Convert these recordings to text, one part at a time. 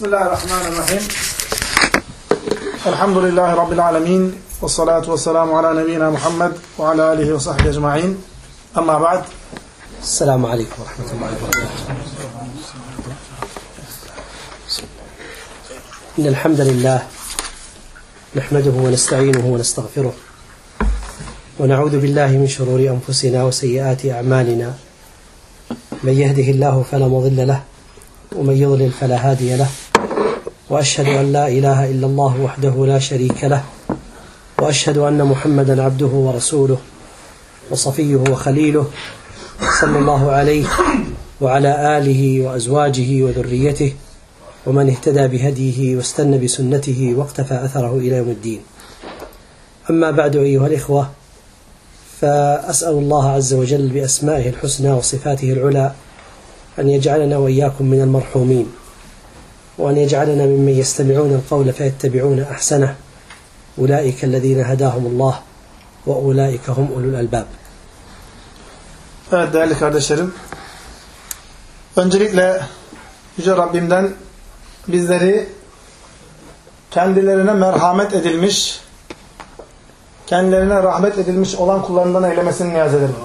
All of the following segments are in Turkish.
Bismillahirrahmanirrahim. Elhamdülillahi Rabbil alemin. Ve salatu ve selamu ala nebiyyina Muhammed ve ala alihi ve sahbihi ecma'in. Amma ba'd. السلام عليكم ورحمة الله وبركاته إن الحمد لله نحمده ونستعينه ونستغفره ونعوذ بالله من شرور أنفسنا وسيئات أعمالنا من يهده الله فلا مضل له ومن يضلل فلا هادي له وأشهد أن لا إله إلا الله وحده لا شريك له وأشهد أن محمدا عبده ورسوله وصفيه وخليله صلى الله عليه وعلى آله وأزواجه وذريته ومن اهتدى بهديه واستنى بسنته واقتفى أثره إلى يوم الدين. أما بعد أيها الإخوة فأسأل الله عز وجل بأسمائه الحسنى وصفاته العلى أن يجعلنا وإياكم من المرحومين. وأن يجعلنا ممن يستمعون القول فيتبعون أحسنه أولئك الذين هداهم الله وأولئك هم أولو الألباب Evet değerli kardeşlerim. Öncelikle Yüce Rabbimden bizleri kendilerine merhamet edilmiş, kendilerine rahmet edilmiş olan kullarından eylemesini niyaz ederim.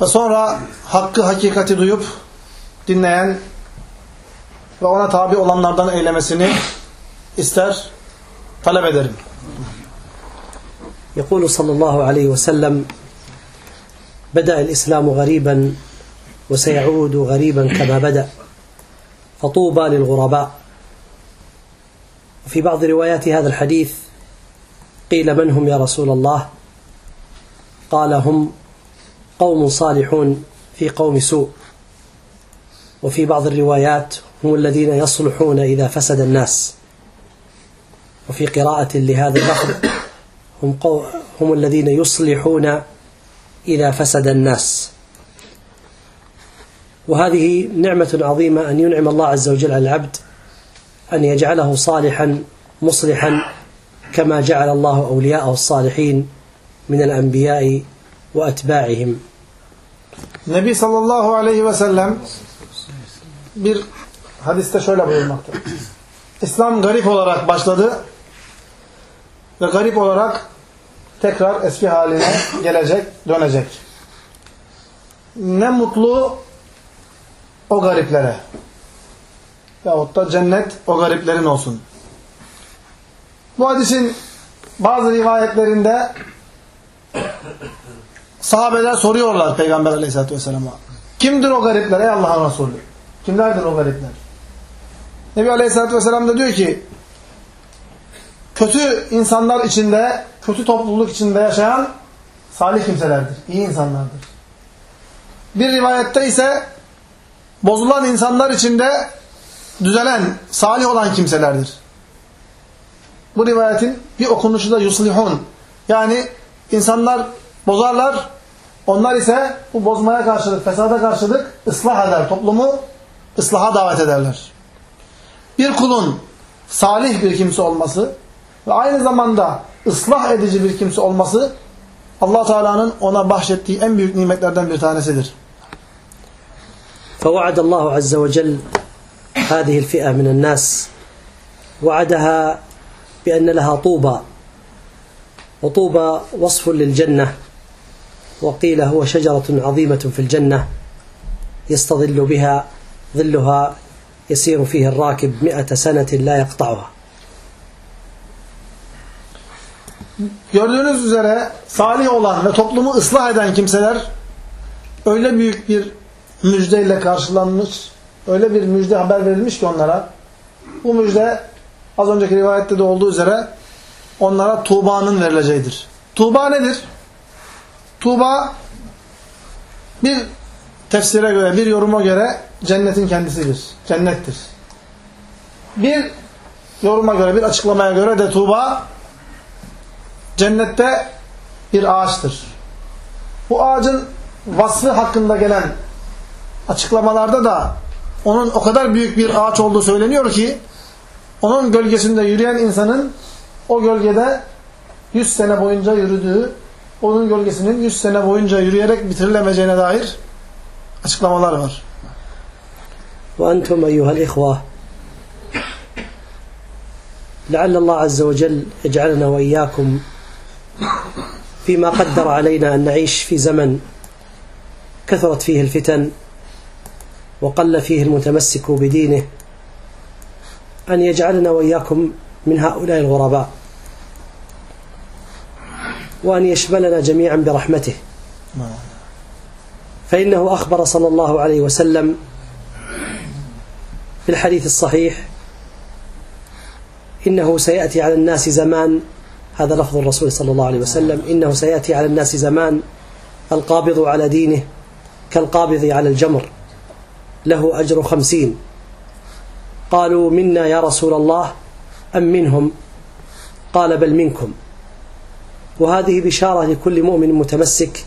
Ve sonra hakkı hakikati duyup dinleyen ve ona tabi olanlardan eylemesini ister, talep ederim. يقول صلى الله عليه وسلم بدأ الإسلام غريبا وسيعود غريبا كما بدأ فطوبى للغرباء. وفي بعض روايات هذا الحديث قيل من هم يا رسول الله؟ قال هم قوم صالحون في قوم سوء. وفي بعض الروايات هم الذين يصلحون إذا فسد الناس. وفي قراءة لهذا اللفظ هم, هم الذين يصلحون إذا فسد الناس. وهذه نعمة عظيمة أن ينعم الله عز وجل على العبد أن يجعله صالحا مصلحا كما جعل الله أولياءه الصالحين من الأنبياء وأتباعهم. Nebi sallallahu aleyhi ve sellem bir hadiste şöyle buyurmakta. İslam garip olarak başladı ve garip olarak tekrar eski haline gelecek, dönecek. Ne mutlu o gariplere. Yahut da cennet o gariplerin olsun. Bu hadisin bazı rivayetlerinde sahabeler soruyorlar Peygamber aleyhissalatü vesselam'a. Kimdir o garipler ey Allah'ın Resulü? Kimlerdir o garipler? Nebi aleyhissalatü vesselam da diyor ki kötü insanlar içinde, kötü topluluk içinde yaşayan salih kimselerdir. iyi insanlardır. Bir rivayette ise bozulan insanlar içinde düzelen, salih olan kimselerdir. Bu rivayetin bir okunuşu da yuslihun. Yani insanlar bozarlar, onlar ise bu bozmaya karşılık, fesada karşılık ıslah eder. Toplumu ıslaha davet ederler. Bir kulun salih bir kimse olması ve aynı zamanda ıslah edici bir kimse olması allah Teala'nın ona bahşettiği en büyük nimetlerden bir tanesidir. فوعد الله عز وجل هذه الفئة من الناس وعدها بأن لها طوبى وطوبى وصف للجنة وقيل هو شجرة عظيمة في الجنة يستظل بها ظلها يسير فيه الراكب مئة سنة لا يقطعها Gördüğünüz üzere salih olan ve toplumu ıslah eden kimseler öyle büyük bir müjdeyle karşılanmış, öyle bir müjde haber verilmiş ki onlara. Bu müjde az önceki rivayette de olduğu üzere onlara Tuğba'nın verileceğidir. Tuğba nedir? Tuğba bir tefsire göre, bir yoruma göre cennetin kendisidir. Cennettir. Bir yoruma göre, bir açıklamaya göre de Tuğba cennette bir ağaçtır. Bu ağacın vasfı hakkında gelen açıklamalarda da onun o kadar büyük bir ağaç olduğu söyleniyor ki onun gölgesinde yürüyen insanın o gölgede 100 sene boyunca yürüdüğü, onun gölgesinin 100 sene boyunca yürüyerek bitirilemeyeceğine dair açıklamalar var. وأنتم أيها الإخوة لعل الله عز وجل يجعلنا وإياكم فيما قدر علينا أن نعيش في زمن كثرت فيه الفتن وقل فيه المتمسك بدينه أن يجعلنا وإياكم من هؤلاء الغرباء وأن يشملنا جميعا برحمته. فإنه أخبر صلى الله عليه وسلم في الحديث الصحيح إنه سيأتي على الناس زمان هذا لفظ الرسول صلى الله عليه وسلم إنه سيأتي على الناس زمان القابض على دينه كالقابض على الجمر له أجر خمسين. قالوا منا يا رسول الله أم منهم؟ قال بل منكم. وهذه بشارة لكل مؤمن متمسك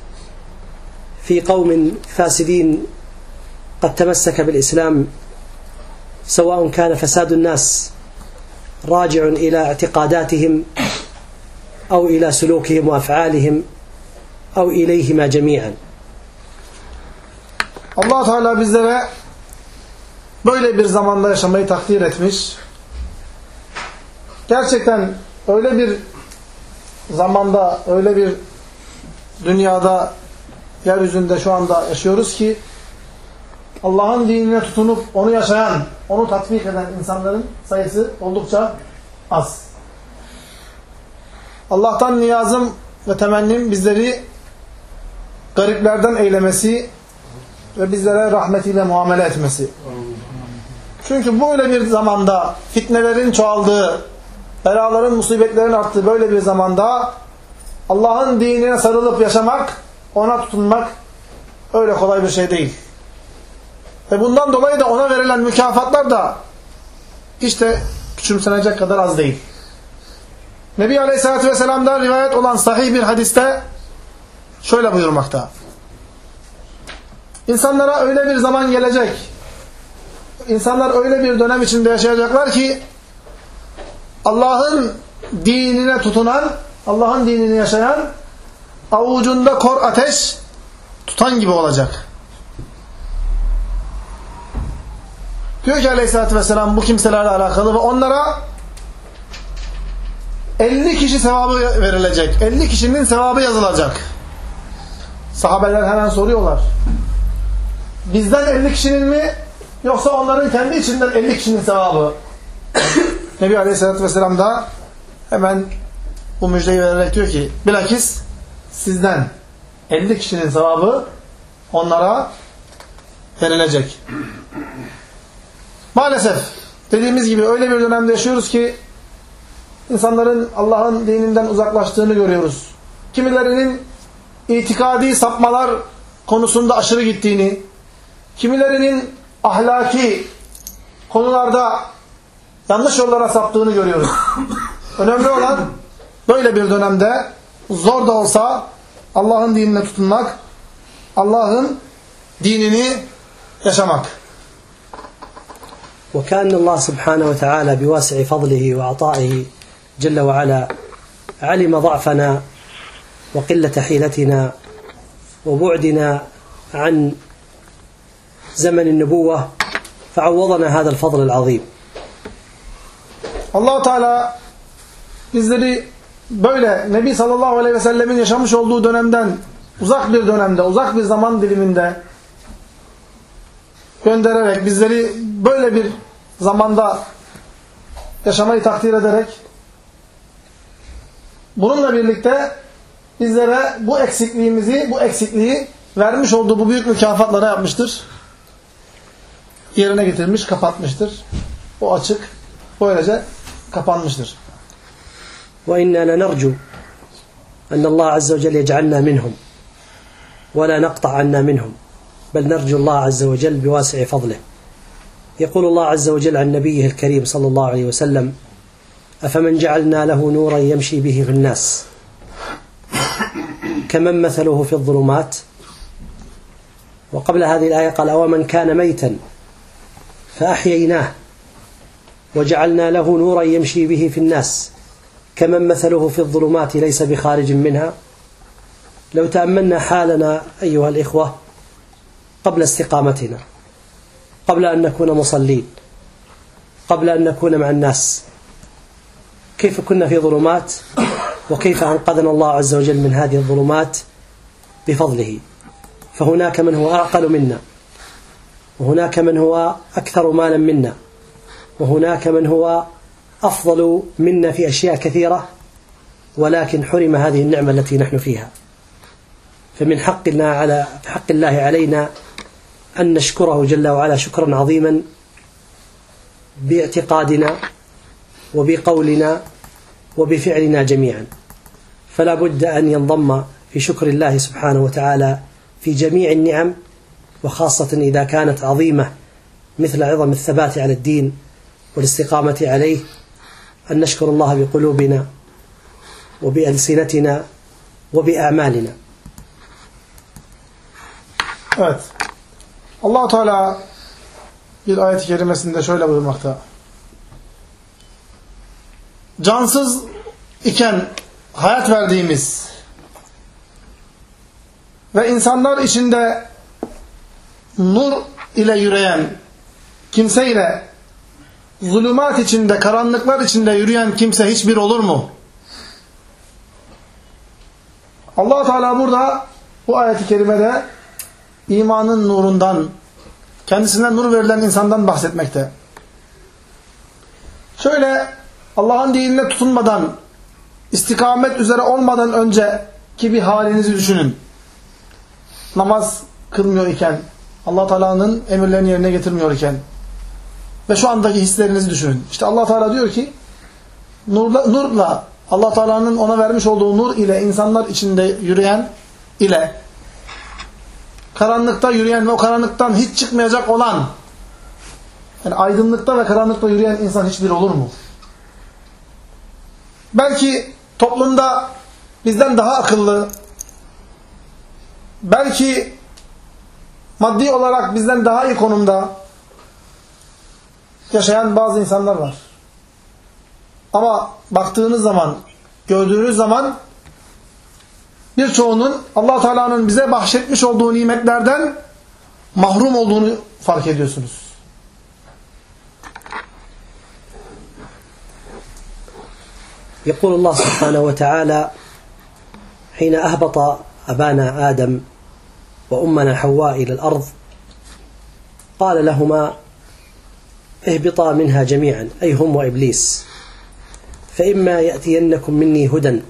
في قوم فاسدين قد تمسك بالإسلام سواء كان فساد الناس راجع إلى اعتقاداتهم أو إلى سلوكهم وأفعالهم أو إليهما جميعا allah Teala bizlere böyle bir zamanda yaşamayı takdir etmiş. Gerçekten öyle bir zamanda, öyle bir dünyada, yeryüzünde şu anda yaşıyoruz ki Allah'ın dinine tutunup onu yaşayan, onu tatbik eden insanların sayısı oldukça az. Allah'tan niyazım ve temennim bizleri gariplerden eylemesi ve bizlere rahmetiyle muamele etmesi. Çünkü böyle bir zamanda fitnelerin çoğaldığı, belaların, musibetlerin arttığı böyle bir zamanda Allah'ın dinine sarılıp yaşamak, ona tutunmak öyle kolay bir şey değil. Ve bundan dolayı da ona verilen mükafatlar da işte küçümsenecek kadar az değil. Nebi Aleyhisselatü Vesselam'dan rivayet olan sahih bir hadiste şöyle buyurmakta. İnsanlara öyle bir zaman gelecek, insanlar öyle bir dönem içinde yaşayacaklar ki Allah'ın dinine tutunan, Allah'ın dinini yaşayan avucunda kor ateş tutan gibi olacak. Diyor ki aleyhissalatü vesselam bu kimselerle alakalı ve onlara 50 kişi sevabı verilecek. 50 kişinin sevabı yazılacak. Sahabeler hemen soruyorlar. Bizden 50 kişinin mi yoksa onların kendi içinden 50 kişinin sevabı? Nebi Aleyhisselatü Vesselam da hemen bu müjdeyi vererek diyor ki bilakis sizden 50 kişinin sevabı onlara verilecek. Maalesef dediğimiz gibi öyle bir dönemde yaşıyoruz ki insanların Allah'ın dininden uzaklaştığını görüyoruz. Kimilerinin itikadi sapmalar konusunda aşırı gittiğini, kimilerinin ahlaki konularda yanlış yollara saptığını görüyoruz. Önemli olan böyle bir dönemde zor da olsa Allah'ın dinine tutunmak, Allah'ın dinini yaşamak. وكأن الله سبحانه وتعالى بواسع فضله وعطائه جل وعلا علم ضعفنا وقلة حيلتنا وبعدنا عن زمن النبوة فعوضنا هذا الفضل العظيم allah Teala bizleri böyle Nebi sallallahu aleyhi ve sellemin yaşamış olduğu dönemden uzak bir dönemde, uzak bir zaman diliminde göndererek bizleri böyle bir zamanda yaşamayı takdir ederek bununla birlikte bizlere bu eksikliğimizi, bu eksikliği vermiş olduğu bu büyük mükafatlara yapmıştır. Yerine getirmiş, kapatmıştır. O açık böylece kapanmıştır. وإنا لنرجو أن الله عز وجل يجعلنا منهم ولا نقطع عنا منهم بل نرجو الله عز وجل بواسع فضله يقول الله عز وجل عن نبيه الكريم صلى الله عليه وسلم أفمن جعلنا له نورا يمشي به في الناس؟ كمن مثله في الظلمات؟ وقبل هذه الآية قال أومن كان ميتا فأحييناه وجعلنا له نورا يمشي به في الناس؟ كمن مثله في الظلمات ليس بخارج منها؟ لو تأملنا حالنا أيها الإخوة قبل استقامتنا. قبل أن نكون مصلين قبل أن نكون مع الناس. كيف كنا في ظلمات؟ وكيف أنقذنا الله عز وجل من هذه الظلمات؟ بفضله. فهناك من هو أعقل منا وهناك من هو أكثر مالا منا وهناك من هو أفضل منا في أشياء كثيرة ولكن حرم هذه النعمة التي نحن فيها. فمن حق الله على حق الله علينا أن نشكره جل وعلا شكرا عظيما باعتقادنا وبقولنا وبفعلنا جميعا فلا بد أن ينضم في شكر الله سبحانه وتعالى في جميع النعم وخاصة إذا كانت عظيمة مثل عظم الثبات على الدين والاستقامة عليه أن نشكر الله بقلوبنا وبألسنتنا وبأعمالنا. Allah Teala bir ayet-i kerimesinde şöyle buyurmakta. Cansız iken hayat verdiğimiz ve insanlar içinde nur ile yürüyen kimseyle zulümat içinde, karanlıklar içinde yürüyen kimse hiçbir olur mu? allah Teala burada bu ayet-i kerimede imanın nurundan, kendisine nur verilen insandan bahsetmekte. Şöyle Allah'ın dinine tutunmadan, istikamet üzere olmadan önceki bir halinizi düşünün. Namaz kılmıyor iken, allah Teala'nın emirlerini yerine getirmiyor iken ve şu andaki hislerinizi düşünün. İşte allah Teala diyor ki, nurla, nurla allah Teala'nın ona vermiş olduğu nur ile insanlar içinde yürüyen ile karanlıkta yürüyen ve o karanlıktan hiç çıkmayacak olan yani aydınlıkta ve karanlıkta yürüyen insan hiçbir olur mu? Belki toplumda bizden daha akıllı belki maddi olarak bizden daha iyi konumda yaşayan bazı insanlar var. Ama baktığınız zaman, gördüğünüz zaman birçoğunun allah Teala'nın bize bahşetmiş olduğu nimetlerden mahrum olduğunu fark ediyorsunuz. يقول الله سبحانه وتعالى حين أهبط أبانا آدم وأمنا حواء إلى الأرض قال لهما اهبطا منها جميعا أي هم وإبليس فإما يأتينكم مني هدى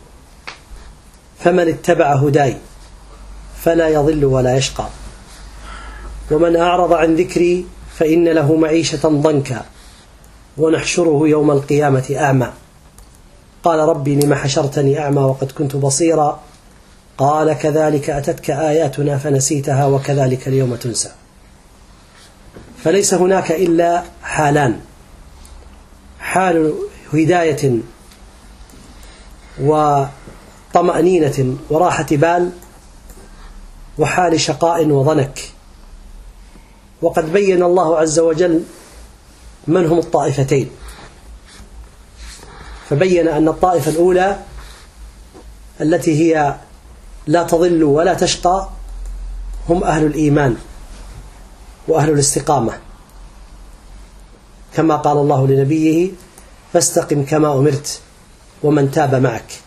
فمن اتبع هداي فلا يضل ولا يشقى. ومن أعرض عن ذكري فإن له معيشة ضنكا ونحشره يوم القيامة أعمى. قال ربي لم حشرتني أعمى وقد كنت بصيرا؟ قال كذلك أتتك آياتنا فنسيتها وكذلك اليوم تنسى. فليس هناك إلا حالان. حال هداية وطمأنينة وراحة بال وحال شقاء وضنك. وقد بين الله عز وجل من هم الطائفتين. فبين أن الطائفة الأولى التي هي لا تضل ولا تشقى هم أهل الإيمان وأهل الاستقامة. كما قال الله لنبيه فاستقم كما أمرت ومن تاب معك.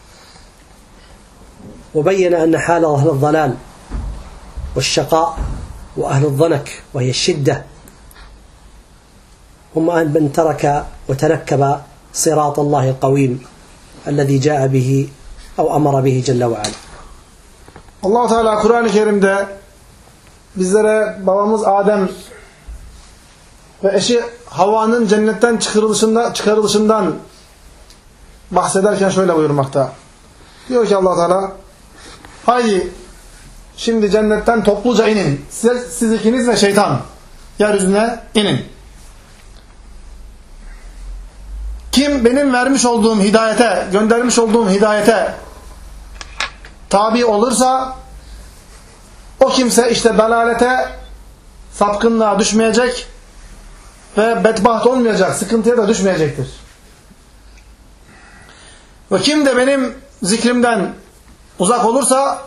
وبين أن حال أهل الضلال والشقاء وأهل الضنك وهي الشدة هم من ترك وتنكب صراط الله القويم الذي جاء به أو أمر به جل وعلا الله تعالى قرآن الكريم ده bizlere babamız Adem ve eşi Havva'nın cennetten çıkarılışında çıkarılışından bahsederken şöyle buyurmakta. Diyor ki الله تعالى haydi şimdi cennetten topluca inin. Siz, siz ikiniz ve şeytan yeryüzüne inin. Kim benim vermiş olduğum hidayete, göndermiş olduğum hidayete tabi olursa o kimse işte dalalete, sapkınlığa düşmeyecek ve bedbaht olmayacak, sıkıntıya da düşmeyecektir. Ve kim de benim zikrimden uzak olursa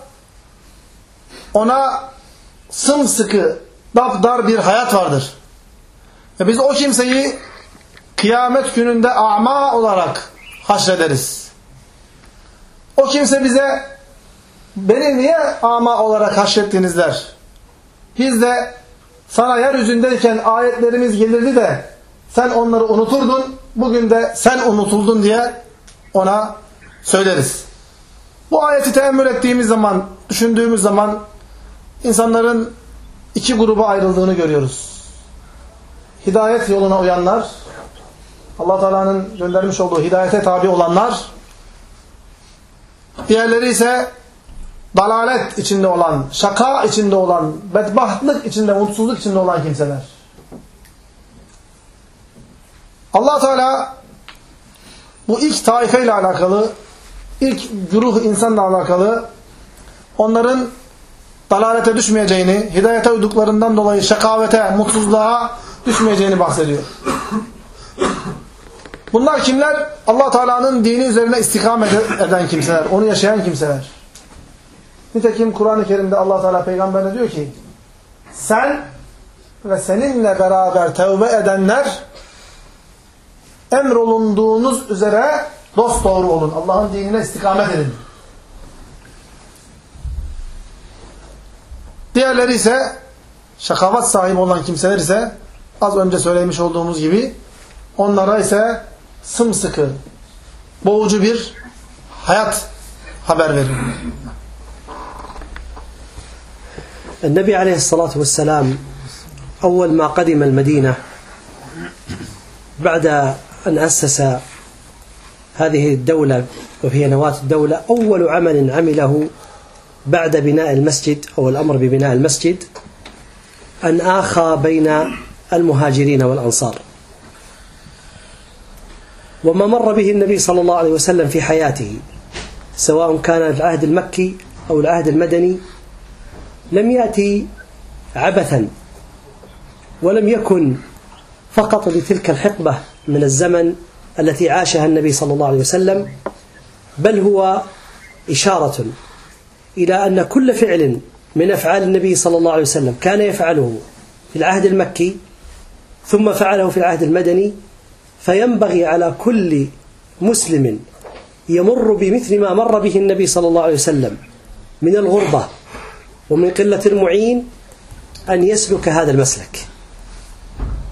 ona sımsıkı, dapdar bir hayat vardır. Ve biz o kimseyi kıyamet gününde ama olarak haşrederiz. O kimse bize beni niye ama olarak haşrettiniz der. Biz de sana yeryüzündeyken ayetlerimiz gelirdi de sen onları unuturdun, bugün de sen unutuldun diye ona söyleriz. Bu ayeti teemmül ettiğimiz zaman, düşündüğümüz zaman insanların iki gruba ayrıldığını görüyoruz. Hidayet yoluna uyanlar, allah Teala'nın göndermiş olduğu hidayete tabi olanlar, diğerleri ise dalalet içinde olan, şaka içinde olan, bedbahtlık içinde, mutsuzluk içinde olan kimseler. allah Teala bu ilk taife ile alakalı, ilk güruh insanla alakalı onların dalalete düşmeyeceğini, hidayete uyduklarından dolayı şakavete, mutsuzluğa düşmeyeceğini bahsediyor. Bunlar kimler? allah Teala'nın dini üzerine istikamet eden kimseler, onu yaşayan kimseler. Nitekim Kur'an-ı Kerim'de allah Teala peygamberine diyor ki, sen ve seninle beraber tevbe edenler emrolunduğunuz üzere dost doğru olun. Allah'ın dinine istikamet edin. Diğerleri ise şakavat sahibi olan kimseler ise az önce söylemiş olduğumuz gibi onlara ise sımsıkı, boğucu bir hayat haber verin. النبي عليه الصلاة والسلام أول ما قدم المدينة بعد أن أسس هذه الدولة وهي نواة الدولة أول عمل عمله بعد بناء المسجد أو الأمر ببناء المسجد أن آخى بين المهاجرين والأنصار. وما مر به النبي صلى الله عليه وسلم في حياته سواء كان العهد المكي أو العهد المدني لم يأتي عبثا ولم يكن فقط لتلك الحقبة من الزمن التي عاشها النبي صلى الله عليه وسلم بل هو إشارة إلى أن كل فعل من أفعال النبي صلى الله عليه وسلم كان يفعله في العهد المكي ثم فعله في العهد المدني فينبغي على كل مسلم يمر بمثل ما مر به النبي صلى الله عليه وسلم من الغربة ومن قلة المعين أن يسلك هذا المسلك.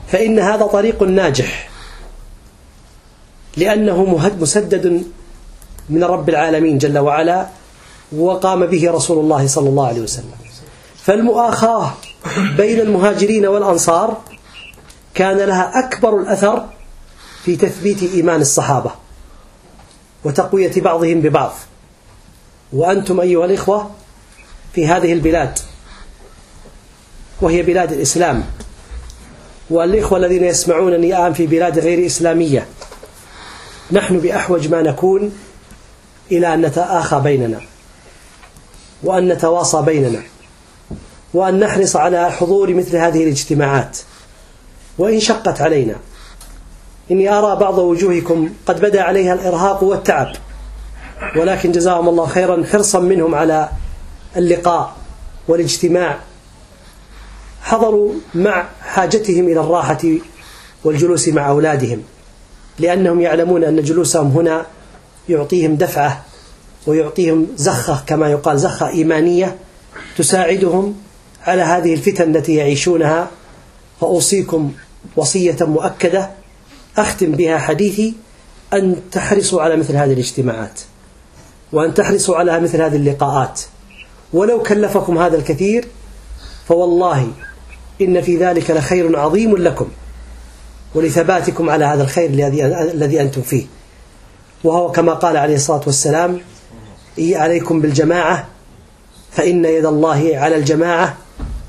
فإن هذا طريق ناجح. لأنه مسدد من رب العالمين جل وعلا وقام به رسول الله صلى الله عليه وسلم. فالمؤاخاة بين المهاجرين والأنصار كان لها أكبر الأثر في تثبيت إيمان الصحابة وتقوية بعضهم ببعض. وأنتم أيها الإخوة في هذه البلاد وهي بلاد الإسلام والإخوة الذين يسمعونني الآن في بلاد غير إسلامية نحن بأحوج ما نكون إلى أن نتآخى بيننا وأن نتواصى بيننا وأن نحرص على حضور مثل هذه الاجتماعات. وإن شقت علينا إني أرى بعض وجوهكم قد بدا عليها الإرهاق والتعب ولكن جزاهم الله خيرا حرصا منهم على اللقاء والاجتماع. حضروا مع حاجتهم إلى الراحة والجلوس مع أولادهم. لأنهم يعلمون أن جلوسهم هنا يعطيهم دفعة ويعطيهم زخة كما يقال زخة إيمانية تساعدهم على هذه الفتن التي يعيشونها. فأوصيكم وصية مؤكدة أختم بها حديثي أن تحرصوا على مثل هذه الاجتماعات وأن تحرصوا على مثل هذه اللقاءات. ولو كلفكم هذا الكثير فوالله إن في ذلك لخير عظيم لكم. ولثباتكم على هذا الخير الذي أنتم فيه. وهو كما قال عليه الصلاة والسلام عليكم بالجماعة فإن يد الله على الجماعة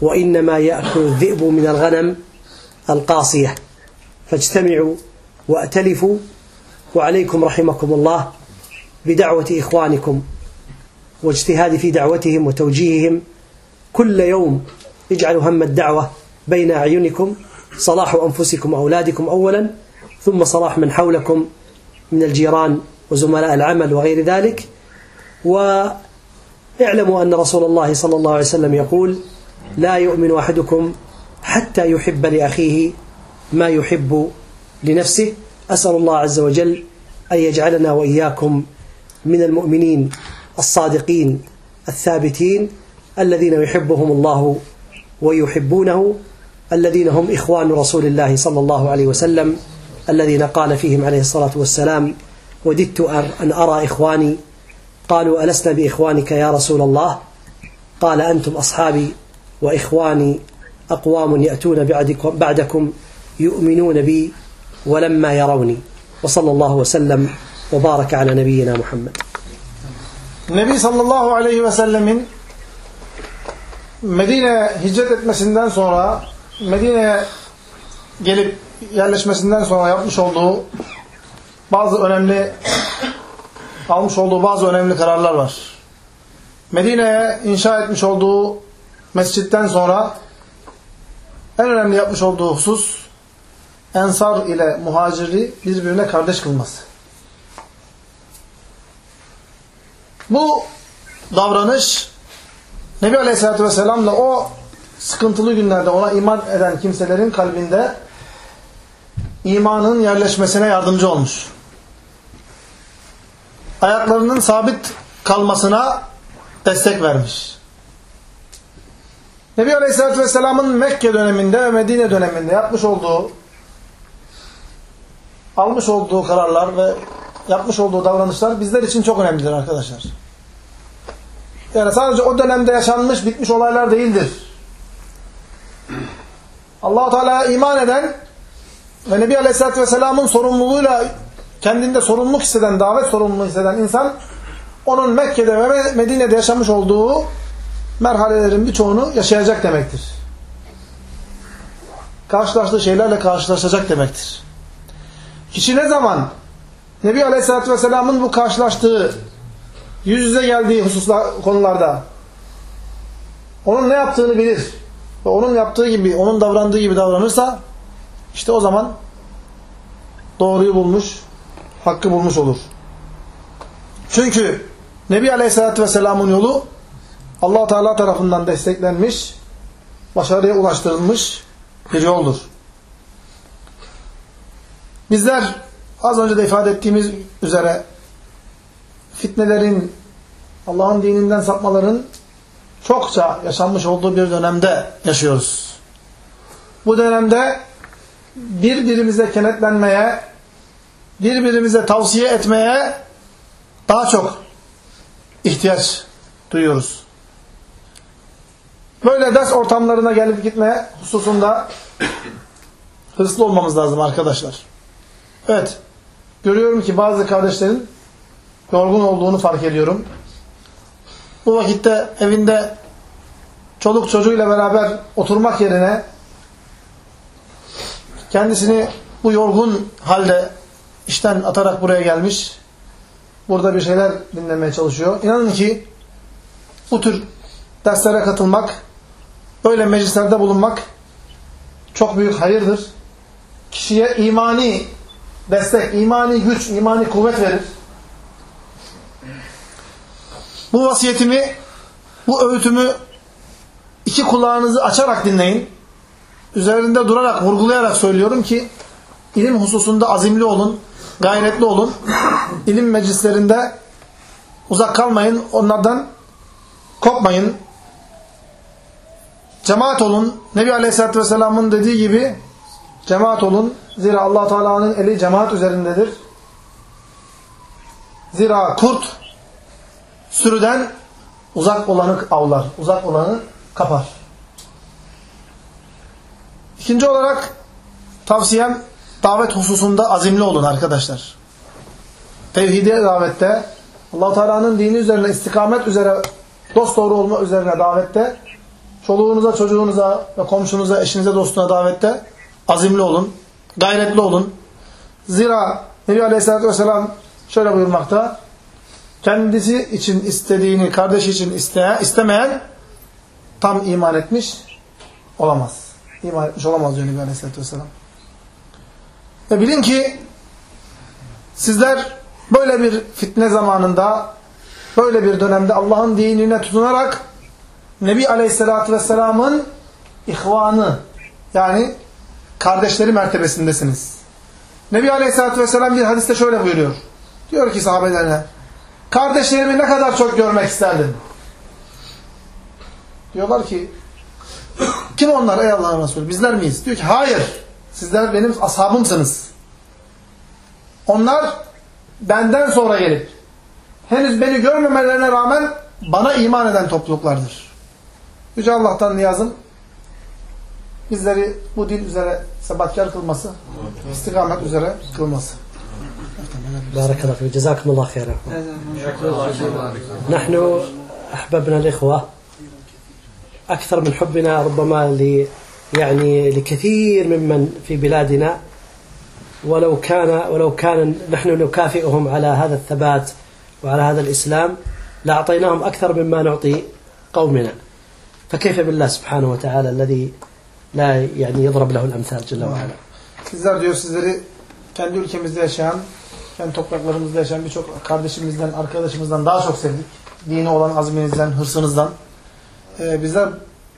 وإنما يأكل الذئب من الغنم القاصية. فاجتمعوا وأتلفوا وعليكم رحمكم الله بدعوة إخوانكم واجتهاد في دعوتهم وتوجيههم. كل يوم اجعلوا هم الدعوة بين أعينكم صلاح أنفسكم وأولادكم أولا ثم صلاح من حولكم من الجيران وزملاء العمل وغير ذلك. واعلموا أن رسول الله صلى الله عليه وسلم يقول لا يؤمن أحدكم حتى يحب لأخيه ما يحب لنفسه. أسأل الله عز وجل أن يجعلنا وإياكم من المؤمنين الصادقين الثابتين الذين يحبهم الله ويحبونه الذين هم إخوان رسول الله صلى الله عليه وسلم الذين قال فيهم عليه الصلاة والسلام وددت أن أرى إخواني. قالوا ألسنا بإخوانك يا رسول الله؟ قال أنتم أصحابي وإخواني أقوام يأتون بعدكم, بعدكم يؤمنون بي ولما يروني. وصلى الله وسلم وبارك على نبينا محمد. Nebi sallallahu aleyhi ve sellemin Medine'ye hicret etmesinden sonra Medine'ye gelip yerleşmesinden sonra yapmış olduğu bazı önemli almış olduğu bazı önemli kararlar var. Medine'ye inşa etmiş olduğu mescitten sonra en önemli yapmış olduğu husus Ensar ile muhaciri birbirine kardeş kılması. Bu davranış Nebi Aleyhisselatü Vesselam'la o sıkıntılı günlerde ona iman eden kimselerin kalbinde imanın yerleşmesine yardımcı olmuş. Ayaklarının sabit kalmasına destek vermiş. Nebi Aleyhisselatü Vesselam'ın Mekke döneminde ve Medine döneminde yapmış olduğu almış olduğu kararlar ve yapmış olduğu davranışlar bizler için çok önemlidir arkadaşlar. Yani sadece o dönemde yaşanmış, bitmiş olaylar değildir. Allah Teala'ya iman eden ve Nebi Aleyhisselatü Vesselam'ın sorumluluğuyla kendinde sorumluluk hisseden, davet sorumluluğu hisseden insan onun Mekke'de ve Medine'de yaşamış olduğu merhalelerin birçoğunu yaşayacak demektir. Karşılaştığı şeylerle karşılaşacak demektir. Kişi ne zaman Nebi Aleyhisselatü Vesselam'ın bu karşılaştığı yüz yüze geldiği hususlar, konularda onun ne yaptığını bilir ve onun yaptığı gibi, onun davrandığı gibi davranırsa işte o zaman doğruyu bulmuş, hakkı bulmuş olur. Çünkü Nebi Aleyhisselatü Vesselam'ın yolu allah Teala tarafından desteklenmiş, başarıya ulaştırılmış bir yoldur. Bizler az önce de ifade ettiğimiz üzere fitnelerin, Allah'ın dininden sapmaların çokça yaşanmış olduğu bir dönemde yaşıyoruz. Bu dönemde birbirimize kenetlenmeye, birbirimize tavsiye etmeye daha çok ihtiyaç duyuyoruz. Böyle ders ortamlarına gelip gitme hususunda hırslı olmamız lazım arkadaşlar. Evet, görüyorum ki bazı kardeşlerin yorgun olduğunu fark ediyorum. Bu vakitte evinde çoluk çocuğuyla beraber oturmak yerine kendisini bu yorgun halde işten atarak buraya gelmiş. Burada bir şeyler dinlemeye çalışıyor. İnanın ki bu tür derslere katılmak, böyle meclislerde bulunmak çok büyük hayırdır. Kişiye imani destek, imani güç, imani kuvvet verir. Bu vasiyetimi, bu öğütümü iki kulağınızı açarak dinleyin. Üzerinde durarak, vurgulayarak söylüyorum ki ilim hususunda azimli olun, gayretli olun. İlim meclislerinde uzak kalmayın, onlardan kopmayın. Cemaat olun. Nebi Aleyhisselatü Vesselam'ın dediği gibi cemaat olun. Zira allah Teala'nın eli cemaat üzerindedir. Zira kurt sürüden uzak olanı avlar, uzak olanı kapar. İkinci olarak tavsiyem davet hususunda azimli olun arkadaşlar. Tevhide davette, allah Teala'nın dini üzerine, istikamet üzere, dost doğru olma üzerine davette, çoluğunuza, çocuğunuza ve komşunuza, eşinize, dostuna davette azimli olun, gayretli olun. Zira Nebi Aleyhisselatü Vesselam şöyle buyurmakta, kendisi için istediğini kardeşi için isteye, istemeyen tam iman etmiş olamaz. İman etmiş olamaz diyor Nebi Aleyhisselatü Vesselam. Ve bilin ki sizler böyle bir fitne zamanında böyle bir dönemde Allah'ın dinine tutunarak Nebi Aleyhisselatü Vesselam'ın ihvanı yani kardeşleri mertebesindesiniz. Nebi Aleyhisselatü Vesselam bir hadiste şöyle buyuruyor. Diyor ki sahabelerine, kardeşlerimi ne kadar çok görmek isterdim. Diyorlar ki, kim onlar ey Allah'ın Resulü? Bizler miyiz? Diyor ki, hayır. Sizler benim ashabımsınız. Onlar benden sonra gelip, henüz beni görmemelerine rağmen bana iman eden topluluklardır. Yüce Allah'tan niyazım, bizleri bu din üzere sebatkar kılması, istikamet üzere kılması. بارك الله فيك. جزاكم الله خيرا. نحن أحببنا الإخوة أكثر من حبنا ربما ل يعني لكثير ممن في بلادنا. ولو كان ولو كان نحن نكافئهم على هذا الثبات وعلى هذا الإسلام لأعطيناهم أكثر مما نعطي قومنا. فكيف بالله سبحانه وتعالى الذي لا يعني يضرب له الأمثال جل وعلا؟ Bizler diyor sizleri kendi ülkemizde yaşayan, Sen topraklarımızda yaşayan birçok kardeşimizden, arkadaşımızdan daha çok sevdik. Dine olan azminizden, hırsınızdan. Ee, bizler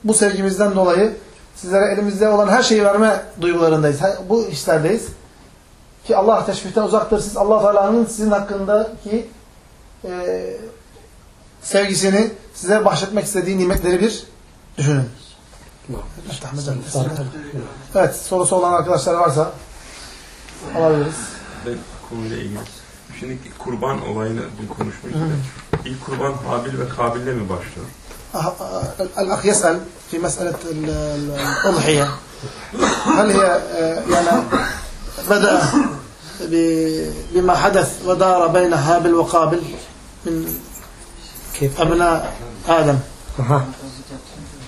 bu sevgimizden dolayı sizlere elimizde olan her şeyi verme duygularındayız. Bu işlerdeyiz. Ki Allah teşbihten uzaktır. Siz allah Teala'nın sizin hakkındaki e, sevgisini size bahşetmek istediği nimetleri bir düşünün. Evet, sorusu olan arkadaşlar varsa alabiliriz. Konuyla ilgili. Şimdi kurban olayını dün konuşmuştuk. İlk kurban Habil ve Kabil'le mi başlıyor? الأخ يسأل في مسألة ال- ال- الأضحية هل هي آه، يعني بدأ بما حدث ودار بين هابل وقابل من كيف أبناء آدم أها.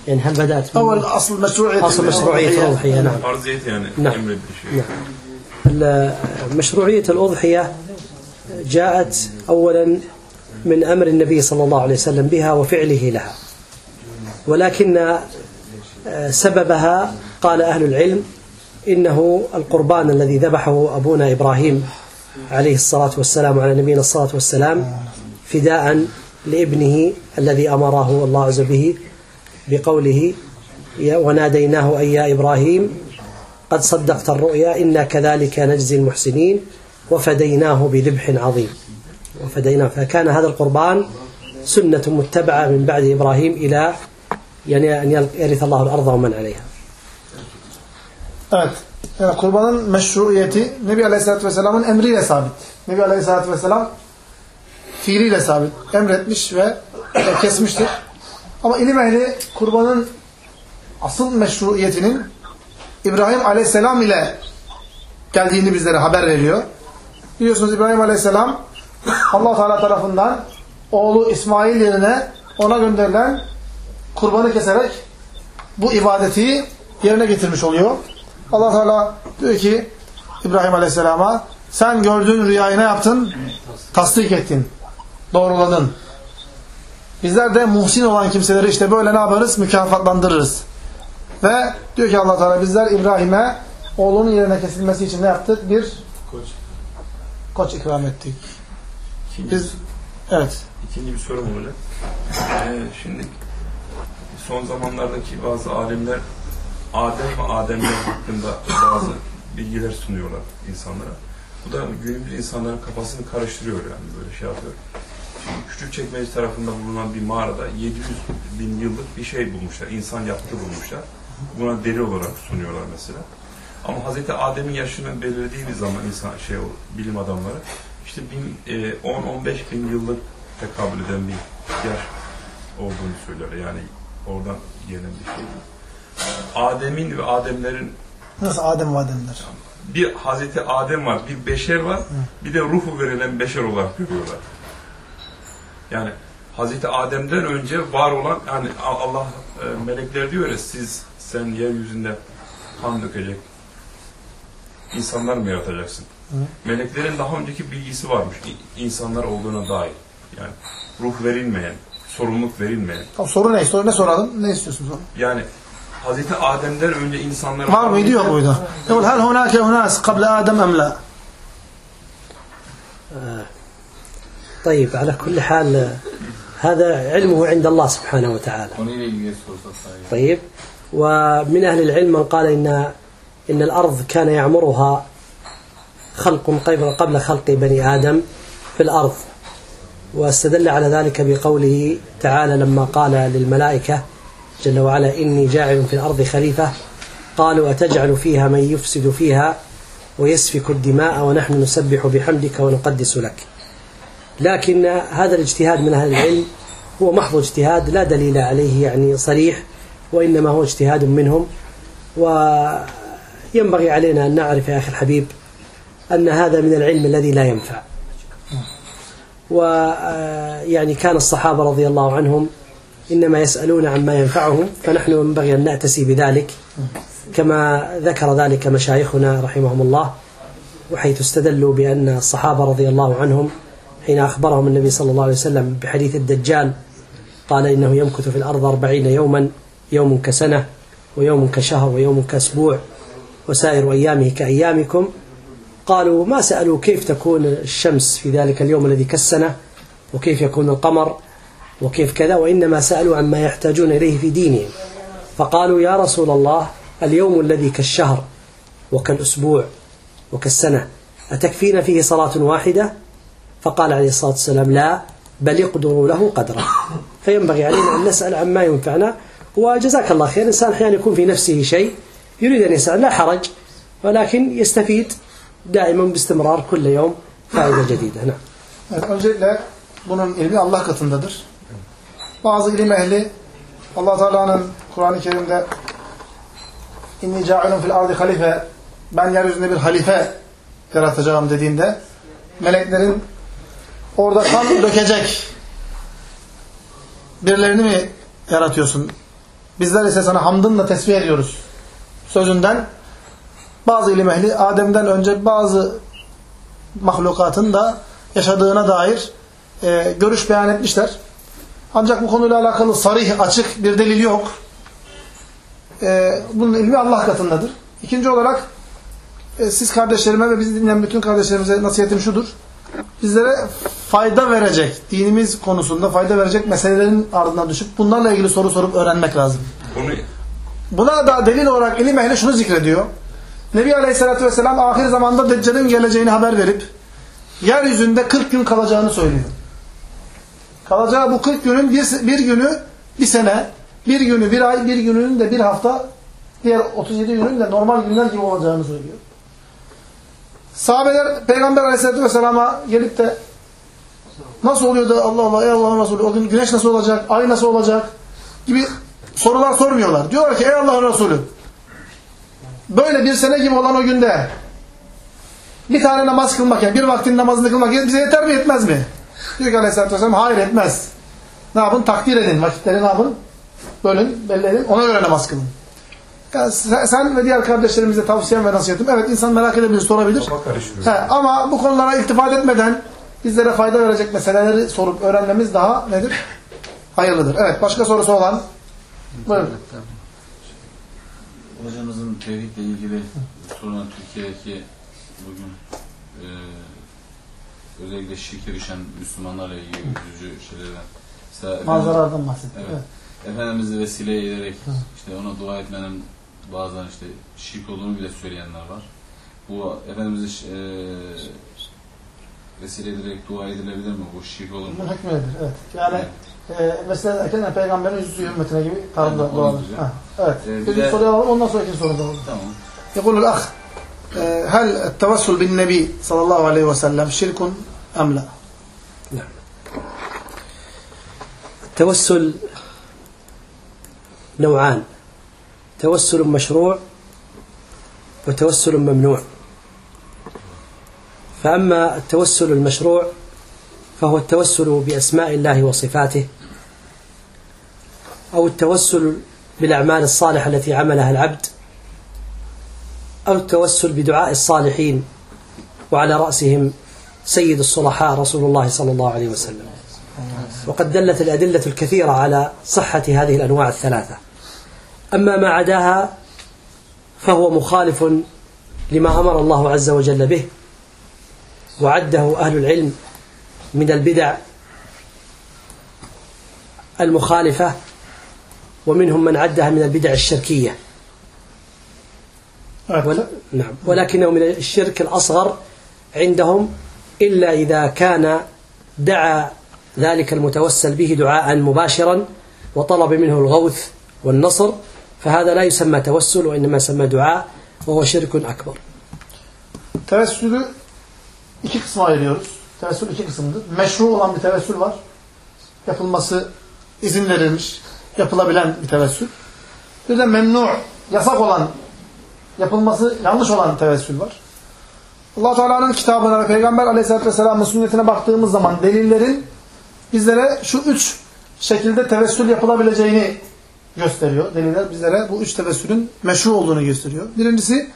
يعني هل بدأت أول أصل مشروعية أصل مشروعية الأضحية نعم Farziyet yani نعم. emredilişi. نعم. مشروعية الأضحية جاءت أولا من أمر النبي صلى الله عليه وسلم بها وفعله لها. ولكن آه، سببها قال أهل العلم إنه القربان الذي ذبحه أبونا إبراهيم عليه الصلاة والسلام على نبينا الصلاة والسلام فداء لابنه الذي أمره الله عز به بقوله وناديناه أي يا إبراهيم قد صدقت الرؤيا إنا كذلك نجزي المحسنين وفديناه بذبح عظيم وفديناه فكان هذا القربان سنة متبعة من بعد إبراهيم إلى يعني أن يرث الله الأرض ومن عليها Evet. Yani kurbanın meşruiyeti Nebi Aleyhisselatü Vesselam'ın emriyle sabit. Nebi Aleyhisselatü Vesselam fiiliyle sabit. Emretmiş ve e, kesmiştir. Ama ilim ehli kurbanın asıl meşruiyetinin İbrahim Aleyhisselam ile geldiğini bizlere haber veriyor. Biliyorsunuz İbrahim Aleyhisselam allah Teala tarafından oğlu İsmail yerine ona gönderilen kurbanı keserek bu ibadeti yerine getirmiş oluyor. Allah Teala diyor ki İbrahim Aleyhisselam'a sen gördüğün rüyayı ne yaptın? Tasdik ettin. Doğruladın. Bizler de muhsin olan kimseleri işte böyle ne yaparız? Mükafatlandırırız. Ve diyor ki allah Teala bizler İbrahim'e oğlunun yerine kesilmesi için ne yaptık? Bir Koç. koç ikram ettik. İkinci, Biz evet. ikinci bir sorum olacak. Ee, şimdi son zamanlardaki bazı alimler Adem ve Ademler hakkında bazı bilgiler sunuyorlar insanlara. Bu da günümüz insanların kafasını karıştırıyor yani böyle şey yapıyor. Şimdi Küçükçekmece tarafında bulunan bir mağarada 700 bin yıllık bir şey bulmuşlar. İnsan yapıtı bulmuşlar. Buna deri olarak sunuyorlar mesela. Ama Hazreti Adem'in yaşını belirlediği bir zaman insan şey bilim adamları işte bin, e, 10-15 bin yıllık tekabül eden bir yaş olduğunu söyler. Yani oradan gelen bir şey. Adem'in ve Ademlerin Nasıl Adem ve Ademler? bir Hazreti Adem var, bir beşer var, bir de ruhu verilen beşer olarak görüyorlar. Yani Hazreti Adem'den önce var olan, yani Allah e, melekler diyor ya siz sen yeryüzünde kan dökecek insanlar mı yaratacaksın? Meleklerin daha önceki bilgisi varmış i- insanlar olduğuna dair. Yani ruh verilmeyen, sorumluluk verilmeyen. Tamam, soru ne? Soru ne soralım? Ne istiyorsunuz? oğlum? Yani Hazreti Adem'den önce insanlar Var mıydı yok muydu? يقول هل هناك أناس قبل آدم أم لا؟ طيب على كل حال هذا علمه عند الله سبحانه وتعالى Konuyla ilgili soru sorsaydın. طيب ومن أهل العلم من قال إن إن الأرض كان يعمرها خلق قبل خلق بني آدم في الأرض. واستدل على ذلك بقوله تعالى لما قال للملائكة جل وعلا إني جاعل في الأرض خليفة. قالوا أتجعل فيها من يفسد فيها ويسفك الدماء ونحن نسبح بحمدك ونقدس لك. لكن هذا الاجتهاد من أهل العلم هو محض اجتهاد لا دليل عليه يعني صريح. وإنما هو اجتهاد منهم. وينبغي علينا أن نعرف يا أخي الحبيب أن هذا من العلم الذي لا ينفع. ويعني كان الصحابة رضي الله عنهم إنما يسألون عما ينفعهم فنحن ينبغي أن نأتسي بذلك. كما ذكر ذلك مشايخنا رحمهم الله وحيث استدلوا بأن الصحابة رضي الله عنهم حين أخبرهم النبي صلى الله عليه وسلم بحديث الدجال قال إنه يمكث في الأرض أربعين يوما يوم كسنة ويوم كشهر ويوم كأسبوع وسائر أيامه كأيامكم. قالوا ما سألوا كيف تكون الشمس في ذلك اليوم الذي كالسنة وكيف يكون القمر وكيف كذا وإنما سألوا عما يحتاجون إليه في دينهم. فقالوا يا رسول الله اليوم الذي كالشهر وكالأسبوع وكالسنة أتكفينا فيه صلاة واحدة؟ فقال عليه الصلاة والسلام لا بل اقدروا له قدره فينبغي علينا أن نسأل عما ينفعنا وجزاك الله خير الإنسان أحيانا يكون في nefsihi شيء يريد أن يسأل لا حرج ولكن يستفيد دائما باستمرار كل يوم فائدة جديدة نعم Evet, öncelikle bunun ilmi Allah katındadır. Bazı ilim ehli Allah Teala'nın Kur'an-ı Kerim'de inni ca'ilun fil ardı halife ben yeryüzünde bir halife yaratacağım dediğinde meleklerin orada kan dökecek birilerini mi yaratıyorsun? Bizler ise sana hamdınla tesbih ediyoruz. Sözünden bazı ilim ehli Adem'den önce bazı mahlukatın da yaşadığına dair e, görüş beyan etmişler. Ancak bu konuyla alakalı sarih, açık bir delil yok. E, bunun ilmi Allah katındadır. İkinci olarak e, siz kardeşlerime ve bizi dinleyen bütün kardeşlerimize nasihatim şudur. Bizlere fayda verecek, dinimiz konusunda fayda verecek meselelerin ardından düşüp bunlarla ilgili soru sorup öğrenmek lazım. Bunu Buna da delil olarak ilim ehli şunu zikrediyor. Nebi Aleyhisselatü Vesselam ahir zamanda Deccal'in geleceğini haber verip yeryüzünde 40 gün kalacağını söylüyor. Kalacağı bu 40 günün bir, bir günü bir sene, bir günü bir ay, bir gününün de bir hafta, diğer 37 günün de normal günler gibi olacağını söylüyor. Sahabeler Peygamber Aleyhisselatü Vesselam'a gelip de nasıl oluyor da Allah Allah ey Allah'ın Resulü o gün güneş nasıl olacak, ay nasıl olacak gibi sorular sormuyorlar. Diyorlar ki ey Allah'ın Resulü böyle bir sene gibi olan o günde bir tane namaz kılmak yani bir vaktin namazını kılmak bize yeter mi yetmez mi? Diyor ki Aleyhisselatü Vesselam hayır etmez. Ne yapın? Takdir edin. Vakitleri ne yapın? Bölün, belli edin. Ona göre namaz kılın. Yani sen, ve diğer kardeşlerimize tavsiyem ve nasihatim. Evet insan merak edebilir, sorabilir. He, ama bu konulara iltifat etmeden bizlere fayda verecek meseleleri sorup öğrenmemiz daha nedir? Hayırlıdır. Evet başka sorusu olan? Buyurun. Hocamızın tevhidle ilgili soruna Türkiye'deki bugün e, özellikle şirke düşen Müslümanlarla ilgili üzücü şeylerden. Mesela Manzaralardan bahsettik. Evet. Evet. Efendimiz'i vesile ederek işte ona dua etmenin bazen işte şirk olduğunu bile söyleyenler var. Bu Efendimiz'i e, vesile ederek dua edilebilir mi? Bu şirk olur mu? Bunun hükmü nedir? Evet. Yani e, mesela erken peygamberin yüzü suyu ümmetine gibi tarzda Evet, duadır. onu Ha, Evet. Ee, bir bir de- soruyu alalım ondan sonra ikinci soruda alalım. Tamam. يقول الأخ هل التوسل بالنبي صلى الله عليه وسلم شرك أم لا التوسل نوعان توسل مشروع وتوسل ممنوع. فأما التوسل المشروع فهو التوسل بأسماء الله وصفاته أو التوسل بالأعمال الصالحة التي عملها العبد أو التوسل بدعاء الصالحين وعلى رأسهم سيد الصلحاء رسول الله صلى الله عليه وسلم. وقد دلت الأدلة الكثيرة على صحة هذه الأنواع الثلاثة. أما ما عداها فهو مخالف لما أمر الله عز وجل به وعده أهل العلم من البدع المخالفة ومنهم من عدها من البدع الشركية. ولا نعم ولكنه من الشرك الأصغر عندهم إلا إذا كان دعا ذلك المتوسل به دعاء مباشرا وطلب منه الغوث والنصر فهذا لا يسمى توسل وإنما يسمى دعاء وهو شرك أكبر Tevessülü iki kısma ayırıyoruz. Tevessül iki kısımdır. Meşru olan bir tevessül var. Yapılması izin verilmiş, yapılabilen bir tevessül. Bir de memnu, yasak olan, yapılması yanlış olan tevessül var. allah Teala'nın kitabına ve Peygamber aleyhissalatü vesselamın sünnetine baktığımız zaman delillerin bizlere şu üç şekilde tevessül yapılabileceğini gösteriyor. Deliller bizlere bu üç tevessülün meşru olduğunu gösteriyor. Birincisi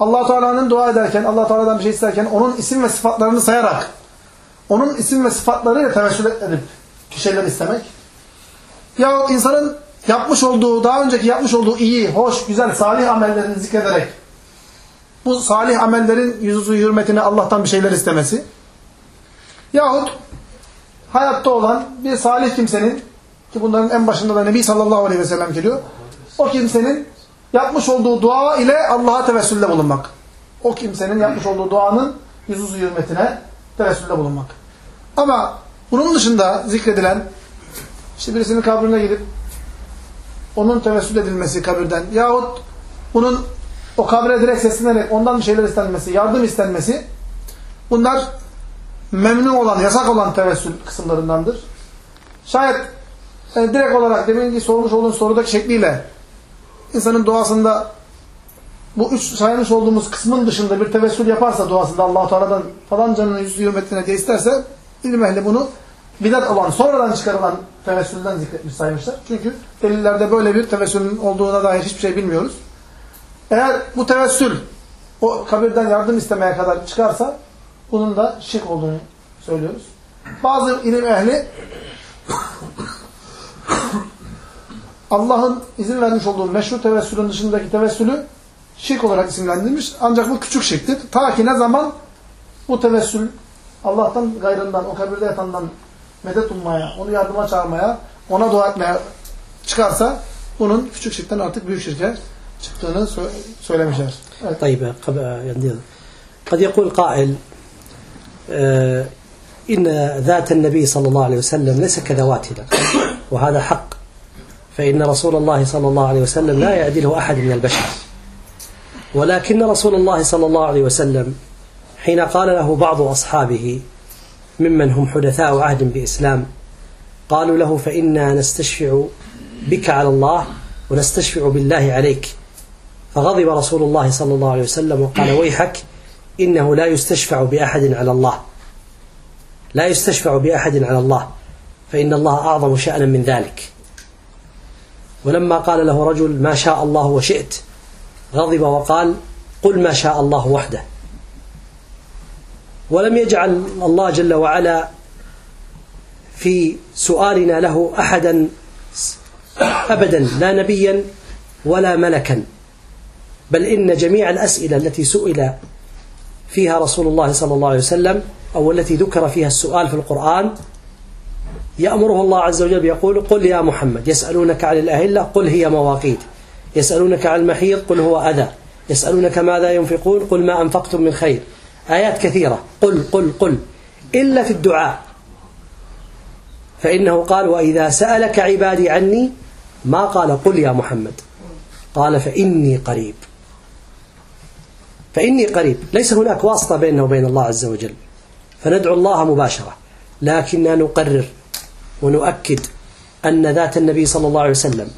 allah Teala'nın dua ederken, allah Teala'dan bir şey isterken onun isim ve sıfatlarını sayarak onun isim ve sıfatlarıyla tevessül edip bir şeyler istemek. Ya insanın yapmış olduğu, daha önceki yapmış olduğu iyi, hoş, güzel, salih amellerini zikrederek bu salih amellerin yüzü hürmetine Allah'tan bir şeyler istemesi. Yahut hayatta olan bir salih kimsenin ki bunların en başında da Nebi sallallahu aleyhi ve sellem geliyor. O kimsenin yapmış olduğu dua ile Allah'a tevessülde bulunmak. O kimsenin yapmış olduğu duanın yüzü hürmetine tevessülde bulunmak. Ama bunun dışında zikredilen işte birisinin kabrine gidip onun tevessül edilmesi kabirden yahut bunun o kabre direkt seslenerek ondan bir şeyler istenmesi, yardım istenmesi bunlar memnun olan, yasak olan tevessül kısımlarındandır. Şayet yani direkt olarak demin ki sormuş olduğun sorudaki şekliyle insanın duasında bu üç saymış olduğumuz kısmın dışında bir tevessül yaparsa duasında allah Teala'dan falancanın yüzü hürmetine diye isterse ilim ehli bunu bidat olan, sonradan çıkarılan tevessülden zikretmiş saymışlar. Çünkü delillerde böyle bir tevessülün olduğuna dair hiçbir şey bilmiyoruz. Eğer bu tevessül o kabirden yardım istemeye kadar çıkarsa bunun da şirk olduğunu söylüyoruz. Bazı ilim ehli Allah'ın izin vermiş olduğu meşru tevessülün dışındaki tevessülü şirk olarak isimlendirmiş. Ancak bu küçük şirktir. Ta ki ne zaman bu tevessül Allah'tan gayrından, o kabirde yatandan medet ummaya, onu yardıma çağırmaya, ona dua etmeye çıkarsa bunun küçük şirkten artık büyük şirke çıktığını sö- söylemişler. Evet. طيب قبل يعني قد يقول قائل آه، إن ذات النبي صلى الله عليه وسلم ليس كذواتنا وهذا حق فإن رسول الله صلى الله عليه وسلم لا يعدله أحد من البشر. ولكن رسول الله صلى الله عليه وسلم حين قال له بعض أصحابه ممن هم حدثاء عهد بإسلام قالوا له فإنا نستشفع بك على الله ونستشفع بالله عليك. فغضب رسول الله صلى الله عليه وسلم وقال ويحك إنه لا يستشفع بأحد على الله. لا يستشفع بأحد على الله. فإن الله أعظم شأنا من ذلك. ولما قال له رجل ما شاء الله وشئت غضب وقال قل ما شاء الله وحده. ولم يجعل الله جل وعلا في سؤالنا له أحدا أبدا لا نبيا ولا ملكا. بل إن جميع الأسئلة التي سئل فيها رسول الله صلى الله عليه وسلم أو التي ذكر فيها السؤال في القرآن يأمره الله عز وجل يقول قل يا محمد. يسألونك عن الأهلة قل هي مواقيت. يسألونك عن المحيض قل هو أذى. يسألونك ماذا ينفقون قل ما أنفقتم من خير. آيات كثيرة. قل قل قل. إلا في الدعاء. فإنه قال وإذا سألك عبادي عني ما قال قل يا محمد. قال فإني قريب. فإني قريب. ليس هناك واسطة بيننا وبين الله عز وجل. فندعو الله مباشرة. لكننا نقرر. ونؤكد أن ذات النبي صلى الله عليه وسلم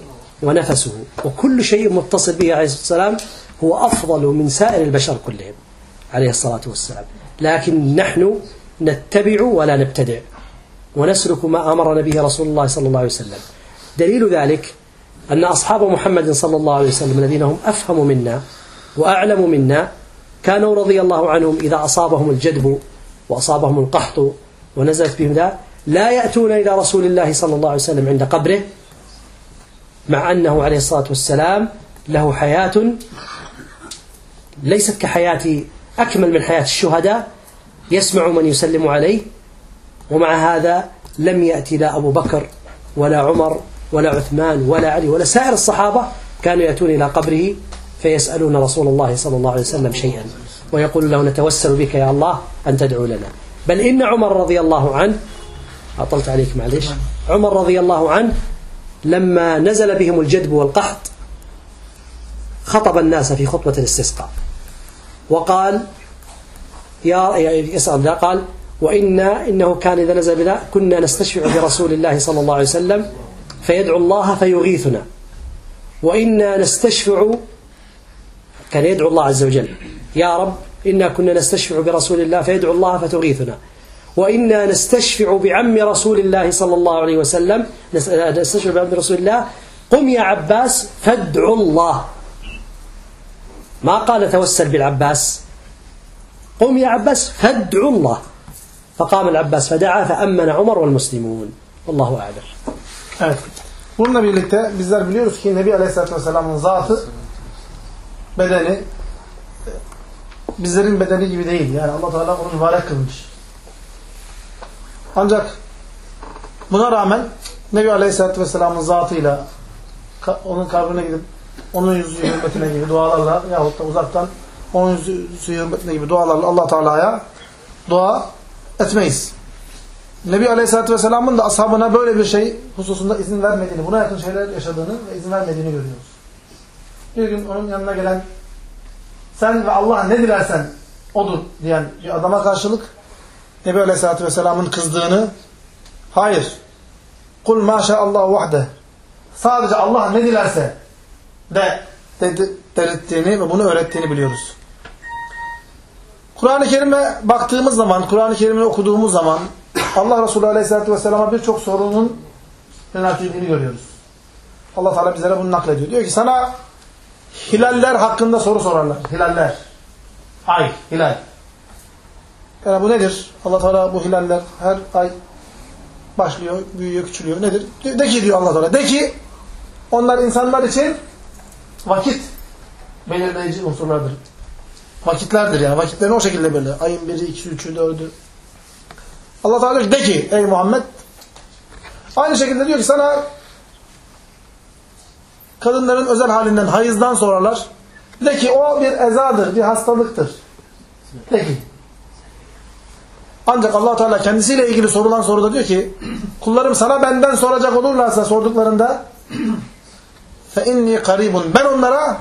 ونفسه وكل شيء متصل به عليه الصلاة والسلام هو أفضل من سائر البشر كلهم عليه الصلاة والسلام. لكن نحن نتبع ولا نبتدع ونسلك ما أمرنا به رسول الله صلى الله عليه وسلم. دليل ذلك أن أصحاب محمد صلى الله عليه وسلم الذين هم أفهم منا وأعلم منا كانوا رضي الله عنهم إذا أصابهم الجدب وأصابهم القحط ونزلت بهم ذا لا يأتون إلى رسول الله صلى الله عليه وسلم عند قبره مع أنه عليه الصلاة والسلام له حياة ليست كحياة أكمل من حياة الشهداء يسمع من يسلم عليه ومع هذا لم يأتي لا أبو بكر ولا عمر ولا عثمان ولا علي ولا سائر الصحابة كانوا يأتون إلى قبره فيسألون رسول الله صلى الله عليه وسلم شيئا ويقول له نتوسل بك يا الله أن تدعو لنا. بل إن عمر رضي الله عنه أطلت عليك معلش عمر رضي الله عنه لما نزل بهم الجدب والقحط خطب الناس في خطبة الاستسقاء. وقال يا يسأل قال وإنا إنه كان إذا نزل بنا كنا نستشفع برسول الله صلى الله عليه وسلم فيدعو الله فيغيثنا. وإنا نستشفع كان يدعو الله عز وجل يا رب إنا كنا نستشفع برسول الله فيدعو الله فتغيثنا. وإنا نستشفع بعم رسول الله صلى الله عليه وسلم. نستشفع بعم رسول الله. قم يا عباس فادعوا الله. ما قال توسل بالعباس. قم يا عباس فادعوا الله. فقام العباس فدعا فأمن عمر والمسلمون. والله أعلم. Evet. Bununla birlikte bizler biliyoruz ki Nebi Aleyhisselatü Vesselam'ın zatı bedeni e, bizlerin bedeni gibi değil. Yani Allah Teala onu mübarek kılmış. Ancak buna rağmen Nebi Aleyhisselatü Vesselam'ın zatıyla onun kabrine gidip onun yüzü hürmetine gibi dualarla yahut da uzaktan onun yüzü hürmetine gibi dualarla Allah Teala'ya dua etmeyiz. Nebi Aleyhisselatü Vesselam'ın da ashabına böyle bir şey hususunda izin vermediğini, buna yakın şeyler yaşadığını ve izin vermediğini görüyoruz. Bir gün onun yanına gelen sen ve Allah ne dilersen odur diyen bir adama karşılık Nebi Aleyhisselatü Vesselam'ın kızdığını hayır kul maşallah vahde sadece Allah ne dilerse de dedi, dedirttiğini ve bunu öğrettiğini biliyoruz. Kur'an-ı Kerim'e baktığımız zaman, Kur'an-ı Kerim'i okuduğumuz zaman Allah Resulü Aleyhisselatü Vesselam'a birçok sorunun yöneltildiğini görüyoruz. Allah Teala bizlere bunu naklediyor. Diyor ki sana hilaller hakkında soru sorarlar. Hilaller. Ay, hilal. Yani bu nedir? Allah Teala bu hilaller her ay başlıyor, büyüyor, küçülüyor. Nedir? De ki diyor Allah Teala. De ki onlar insanlar için vakit belirleyici unsurlardır. Vakitlerdir yani. Vakitlerini o şekilde belirler. Ayın biri, iki, üçü, dördü. Allah Teala de ki ey Muhammed aynı şekilde diyor ki sana kadınların özel halinden, hayızdan sorarlar. De ki o bir ezadır, bir hastalıktır. De ki. Ancak allah Teala kendisiyle ilgili sorulan soruda diyor ki kullarım sana benden soracak olurlarsa sorduklarında inni karibun. Ben onlara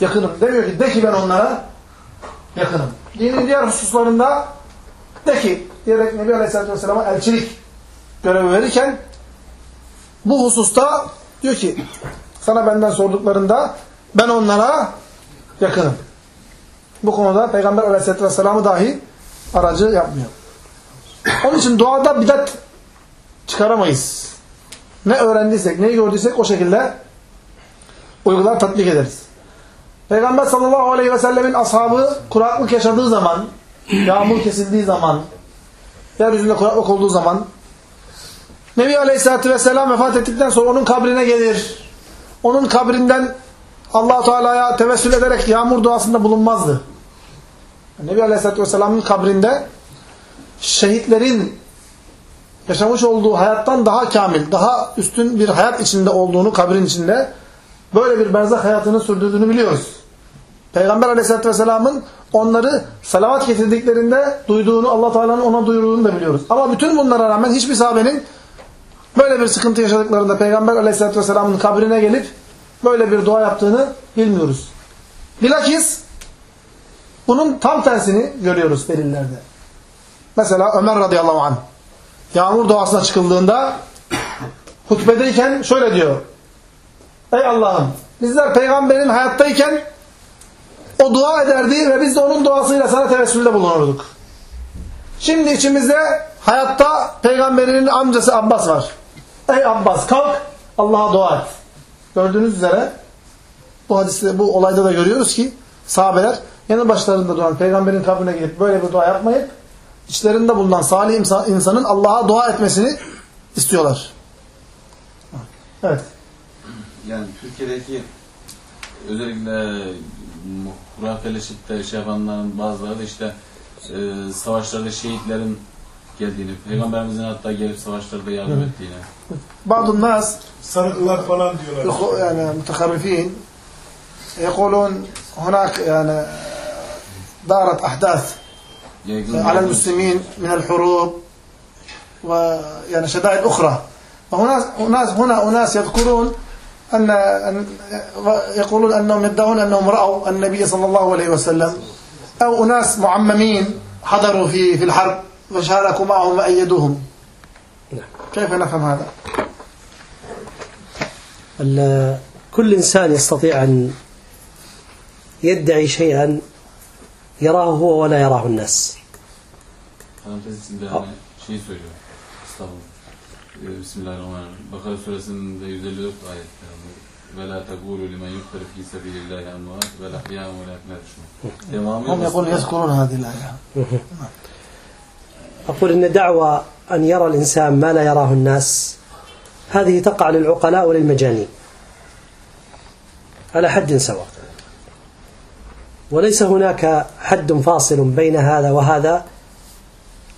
yakınım. Demiyor ki de ki ben onlara yakınım. Dinin diğer hususlarında de ki diyerek Nebi Aleyhisselatü Vesselam'a elçilik görevi verirken bu hususta diyor ki sana benden sorduklarında ben onlara yakınım. Bu konuda Peygamber Aleyhisselatü Vesselam'ı dahi aracı yapmıyor. Onun için duada bidat çıkaramayız. Ne öğrendiysek, neyi gördüysek o şekilde uygular, tatbik ederiz. Peygamber sallallahu aleyhi ve sellemin ashabı kuraklık yaşadığı zaman, yağmur kesildiği zaman, yeryüzünde kuraklık olduğu zaman Nebi Aleyhisselatü Vesselam vefat ettikten sonra onun kabrine gelir. Onun kabrinden allah Teala'ya tevessül ederek yağmur duasında bulunmazdı. Nebi Aleyhisselatü Vesselam'ın kabrinde şehitlerin yaşamış olduğu hayattan daha kamil, daha üstün bir hayat içinde olduğunu kabrin içinde böyle bir berzak hayatını sürdürdüğünü biliyoruz. Peygamber Aleyhisselatü Vesselam'ın onları salavat getirdiklerinde duyduğunu, allah Teala'nın ona duyurduğunu da biliyoruz. Ama bütün bunlara rağmen hiçbir sahabenin böyle bir sıkıntı yaşadıklarında Peygamber Aleyhisselatü Vesselam'ın kabrine gelip böyle bir dua yaptığını bilmiyoruz. Bilakis bunun tam tersini görüyoruz delillerde. Mesela Ömer radıyallahu anh yağmur duasına çıkıldığında hutbedeyken şöyle diyor. Ey Allah'ım bizler peygamberin hayattayken o dua ederdi ve biz de onun duasıyla sana tevessülde bulunurduk. Şimdi içimizde hayatta peygamberinin amcası Abbas var. Ey Abbas kalk Allah'a dua et. Gördüğünüz üzere bu hadiste bu olayda da görüyoruz ki sahabeler yanı başlarında duran peygamberin kabrine gidip böyle bir dua yapmayıp içlerinde bulunan salih insanın Allah'a dua etmesini istiyorlar. Evet. Yani Türkiye'deki özellikle hurafeleşip şey yapanların bazıları da işte e, savaşlarda şehitlerin geldiğini, Peygamberimizin hatta gelip savaşlarda yardım Evet. ettiğini. Bazı nas Sarıklar falan diyorlar. yani mütekarrifin يقولون هناك يعني دارت أحداث Yaygın على المسلمين من الحروب ويعني شدائد أخرى وهناك أناس هنا أناس يذكرون أن أن- يقولون أنهم يدعون أنهم رأوا النبي صلى الله عليه وسلم أو أناس معممين حضروا في في الحرب وشاركوا معهم وأيدوهم نعم. كيف نفهم هذا؟ كل إنسان يستطيع أن يدعي شيئا يراه هو ولا يراه الناس بسم الله الرحمن الرحيم بقرة سورة سنة 154 آية ولا تقولوا لمن يقتل في سبيل الله أموات بل أحياء ولا تنرشون هم يقول يذكرون هذه الآية أقول إن دعوة أن يرى الإنسان ما لا يراه الناس هذه تقع للعقلاء وللمجانين على حد سواء وليس هناك حد فاصل بين هذا وهذا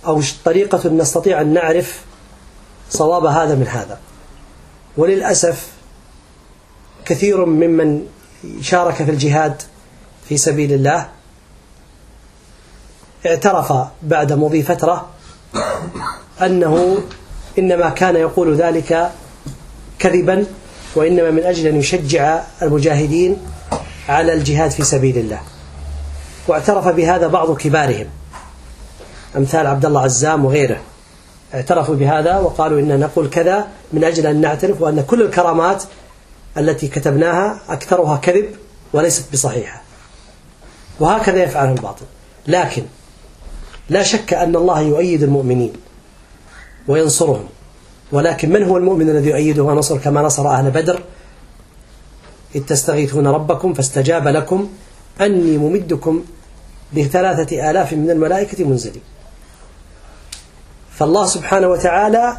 أو طريقة نستطيع أن نعرف صواب هذا من هذا. وللأسف كثير ممن شارك في الجهاد في سبيل الله اعترف بعد مضي فترة أنه إنما كان يقول ذلك كذبا وإنما من أجل أن يشجع المجاهدين على الجهاد في سبيل الله. واعترف بهذا بعض كبارهم. أمثال عبد الله عزام وغيره. اعترفوا بهذا وقالوا إن نقول كذا من أجل أن نعترف وأن كل الكرامات التي كتبناها أكثرها كذب وليست بصحيحة. وهكذا يفعل الباطل. لكن لا شك أن الله يؤيد المؤمنين وينصرهم. ولكن من هو المؤمن الذي يؤيده ونصر كما نصر أهل بدر؟ إذ تستغيثون ربكم فاستجاب لكم. أني ممدكم بثلاثة آلاف من الملائكة منزلين. فالله سبحانه وتعالى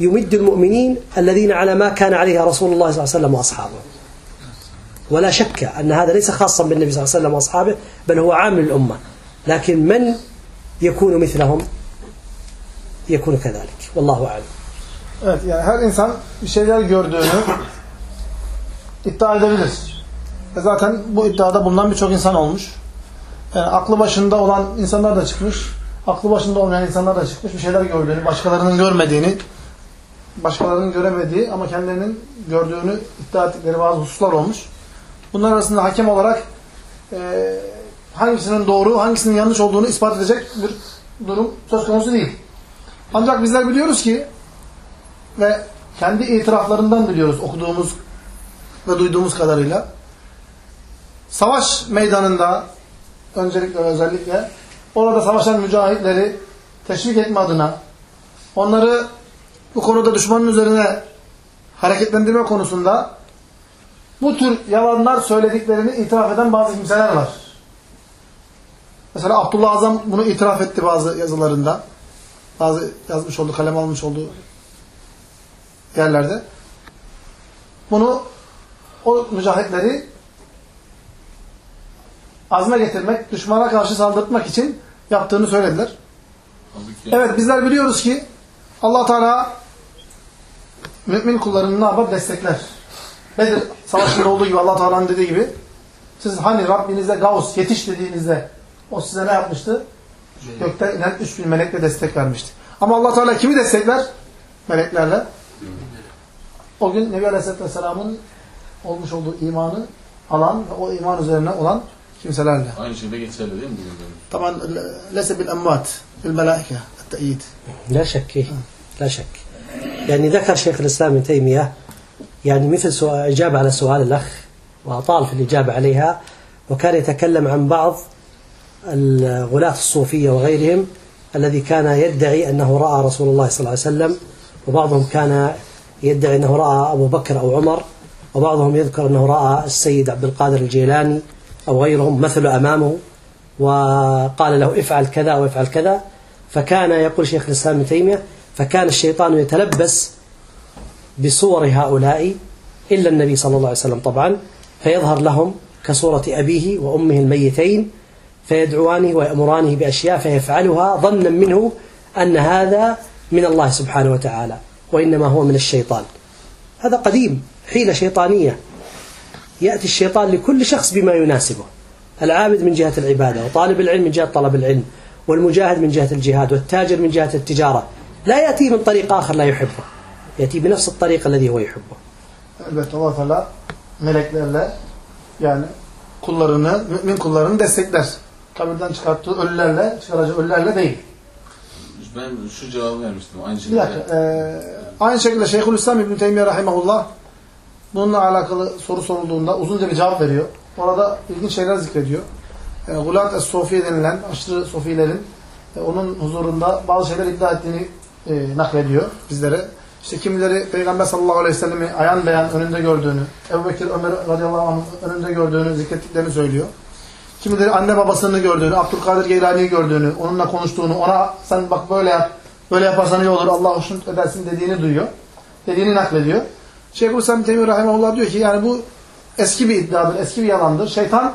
يمد المؤمنين الذين على ما كان عليه رسول الله صلى الله عليه وسلم وأصحابه. ولا شك أن هذا ليس خاصا بالنبي صلى الله عليه وسلم وأصحابه بل هو عام للأمة لكن من يكون مثلهم؟ يكون كذلك. والله أعلم. Evet yani her insan bir şeyler gördüğünü iddia edebilir. Ve zaten bu iddiada bulunan birçok insan olmuş. Yani aklı başında olan insanlar da çıkmış. Aklı başında olmayan insanlar da çıkmış. Bir şeyler gördüğünü, başkalarının görmediğini, başkalarının göremediği ama kendilerinin gördüğünü iddia ettikleri bazı hususlar olmuş. Bunlar arasında hakem olarak e, hangisinin doğru, hangisinin yanlış olduğunu ispat edecek bir durum söz konusu değil. Ancak bizler biliyoruz ki ve kendi itiraflarından biliyoruz okuduğumuz ve duyduğumuz kadarıyla. Savaş meydanında öncelikle ve özellikle orada savaşan mücahitleri teşvik etme adına onları bu konuda düşmanın üzerine hareketlendirme konusunda bu tür yalanlar söylediklerini itiraf eden bazı kimseler var. Mesela Abdullah Azam bunu itiraf etti bazı yazılarında. Bazı yazmış olduğu, kalem almış olduğu yerlerde. Bunu o mücahitleri azme getirmek, düşmana karşı saldırtmak için yaptığını söylediler. Evet bizler biliyoruz ki allah Teala mümin kullarını ne yapar? Destekler. Bedir savaşında olduğu gibi allah Teala'nın dediği gibi siz hani Rabbinize Gavs yetiş dediğinizde o size ne yapmıştı? Gökten inen 3000 melekle destek vermişti. Ama allah Teala kimi destekler? Meleklerle. O gün Nebi Aleyhisselatü Vesselam'ın olmuş olduğu imanı alan ve o iman üzerine olan değil mi bugün de? طبعا ليس بالأموات بالملائكة التأييد لا شك إيه. لا شك يعني ذكر شيخ الإسلام ابن تيمية يعني مثل سؤال إجابة على سؤال الأخ وأطال في الإجابة عليها وكان يتكلم عن بعض الغلاة الصوفية وغيرهم الذي كان يدعي أنه رأى رسول الله صلى الله عليه وسلم وبعضهم كان يدعي أنه رأى أبو بكر أو عمر وبعضهم يذكر أنه رأى السيد عبد القادر الجيلاني أو غيرهم مثل أمامه وقال له افعل كذا وافعل كذا. فكان يقول شيخ الإسلام ابن تيمية فكان الشيطان يتلبس بصور هؤلاء إلا النبي صلى الله عليه وسلم طبعا فيظهر لهم كصورة أبيه وأمه الميتين فيدعوانه ويأمرانه بأشياء فيفعلها ظنا منه أن هذا من الله سبحانه وتعالى وإنما هو من الشيطان. هذا قديم حيلة شيطانية. يأتي الشيطان لكل شخص بما يناسبه العابد من جهة العبادة وطالب العلم من جهة طلب العلم والمجاهد من جهة الجهاد والتاجر من جهة التجارة لا يأتي من طريق آخر لا يحبه يأتي بنفس الطريق الذي هو يحبه Elbette Allah Teala meleklerle yani kullarını, mümin kullarını destekler. Kabirden çıkarttığı ölülerle, çıkaracağı ölülerle değil. Ben şu cevabı vermiştim aynı Bir şekilde. dakika. eee, aynı şekilde Şeyhülislam İbn Teymiyye Rahimahullah bununla alakalı soru sorulduğunda uzunca bir cevap veriyor. Orada ilginç şeyler zikrediyor. E, Gulat Es-Sofi denilen aşırı Sofilerin e, onun huzurunda bazı şeyler iddia ettiğini e, naklediyor bizlere. İşte kimileri Peygamber sallallahu aleyhi ve sellemi ayan beyan önünde gördüğünü, Ebu Bekir Ömer radıyallahu anh önünde gördüğünü zikrettiklerini söylüyor. Kimileri anne babasını gördüğünü, Abdülkadir Geylani'yi gördüğünü, onunla konuştuğunu, ona sen bak böyle yap, böyle yaparsan iyi olur, Allah hoşnut edersin dediğini duyuyor. Dediğini naklediyor. Şeyhülislam Teymi Rahimahullah diyor ki yani bu eski bir iddiadır, eski bir yalandır. Şeytanın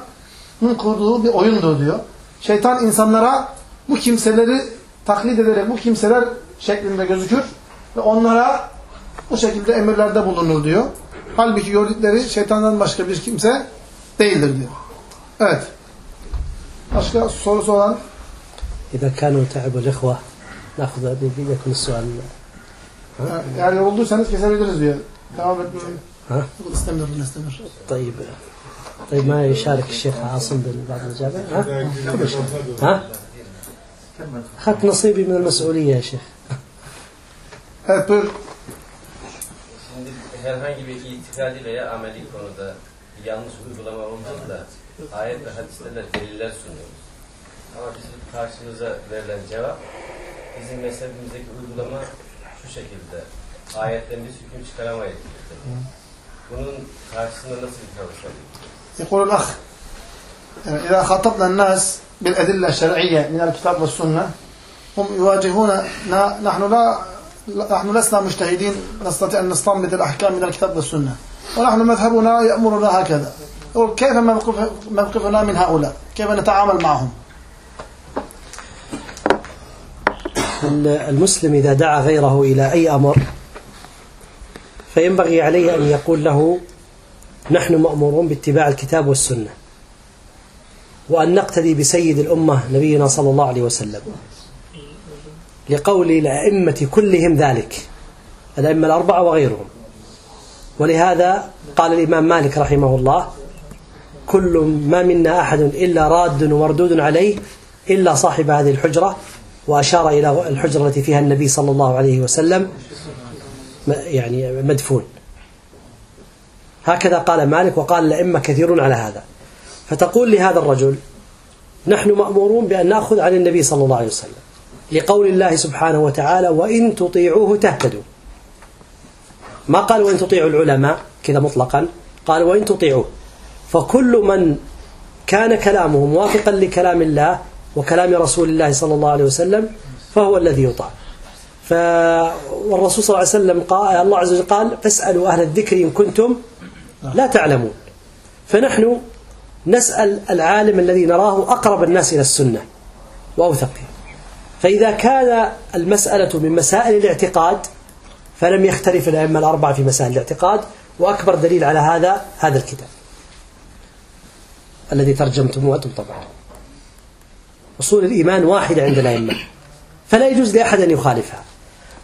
kurduğu bir oyundur diyor. Şeytan insanlara bu kimseleri taklit ederek bu kimseler şeklinde gözükür ve onlara bu şekilde emirlerde bulunur diyor. Halbuki gördükleri şeytandan başka bir kimse değildir diyor. Evet. Başka sorusu olan? İza kanu ta'abu l-ihva. Nakhuza bi. Yani olduysanız kesebiliriz diyor Devam etmeyin. ها İstemiyorum, istemiyorum. طيب طيب ما يشارك الشيخ عاصم ببعض الإجابة ها كل شيء. ها أخذت نصيبي من المسؤولية يا شيخ Evet buyur. Şimdi herhangi bir itikadi veya ameli konuda bir yanlış uygulama olmadı da ayet ve hadislerle deliller sunuyoruz. Ama bizim karşımıza verilen cevap bizim mezhebimizdeki uygulama şu şekilde. يقول الأخ إذا خاطبنا الناس بالأدلة الشرعية من الكتاب والسنة هم يواجهون نحن لا نحن لسنا مجتهدين نستطيع أن نستنبط الأحكام من الكتاب والسنة. ونحن مذهبنا يأمرنا هكذا. كيف موقف- موقفنا من هؤلاء؟ كيف نتعامل معهم؟ المسلم إذا دعا غيره إلى أي أمر فينبغي عليه أن يقول له نحن مأمورون باتباع الكتاب والسنة وأن نقتدي بسيد الأمة نبينا صلى الله عليه وسلم لقول الأئمة كلهم ذلك الأئمة الأربعة وغيرهم. ولهذا قال الإمام مالك رحمه الله كل ما منا أحد إلا راد ومردود عليه إلا صاحب هذه الحجرة وأشار إلى الحجرة التي فيها النبي صلى الله عليه وسلم. يعني مدفون. هكذا قال مالك وقال الأئمة كثيرون على هذا. فتقول لهذا الرجل نحن مأمورون بأن نأخذ عن النبي صلى الله عليه وسلم لقول الله سبحانه وتعالى وإن تطيعوه تهتدوا. ما قال وإن تطيعوا العلماء كذا مطلقا. قال وإن تطيعوه. فكل من كان كلامه موافقا لكلام الله وكلام رسول الله صلى الله عليه وسلم فهو الذي يطاع. ف والرسول صلى الله عليه وسلم قال الله عز وجل قال فاسألوا أهل الذكر إن كنتم لا تعلمون. فنحن نسأل العالم الذي نراه أقرب الناس إلى السنة وأوثقه. فإذا كان المسألة من مسائل الاعتقاد فلم يختلف الأئمة الأربعة في مسائل الاعتقاد وأكبر دليل على هذا هذا الكتاب. الذي ترجمتموه أنتم طبعا. أصول الإيمان واحدة عند الأئمة. فلا يجوز لأحد أن يخالفها.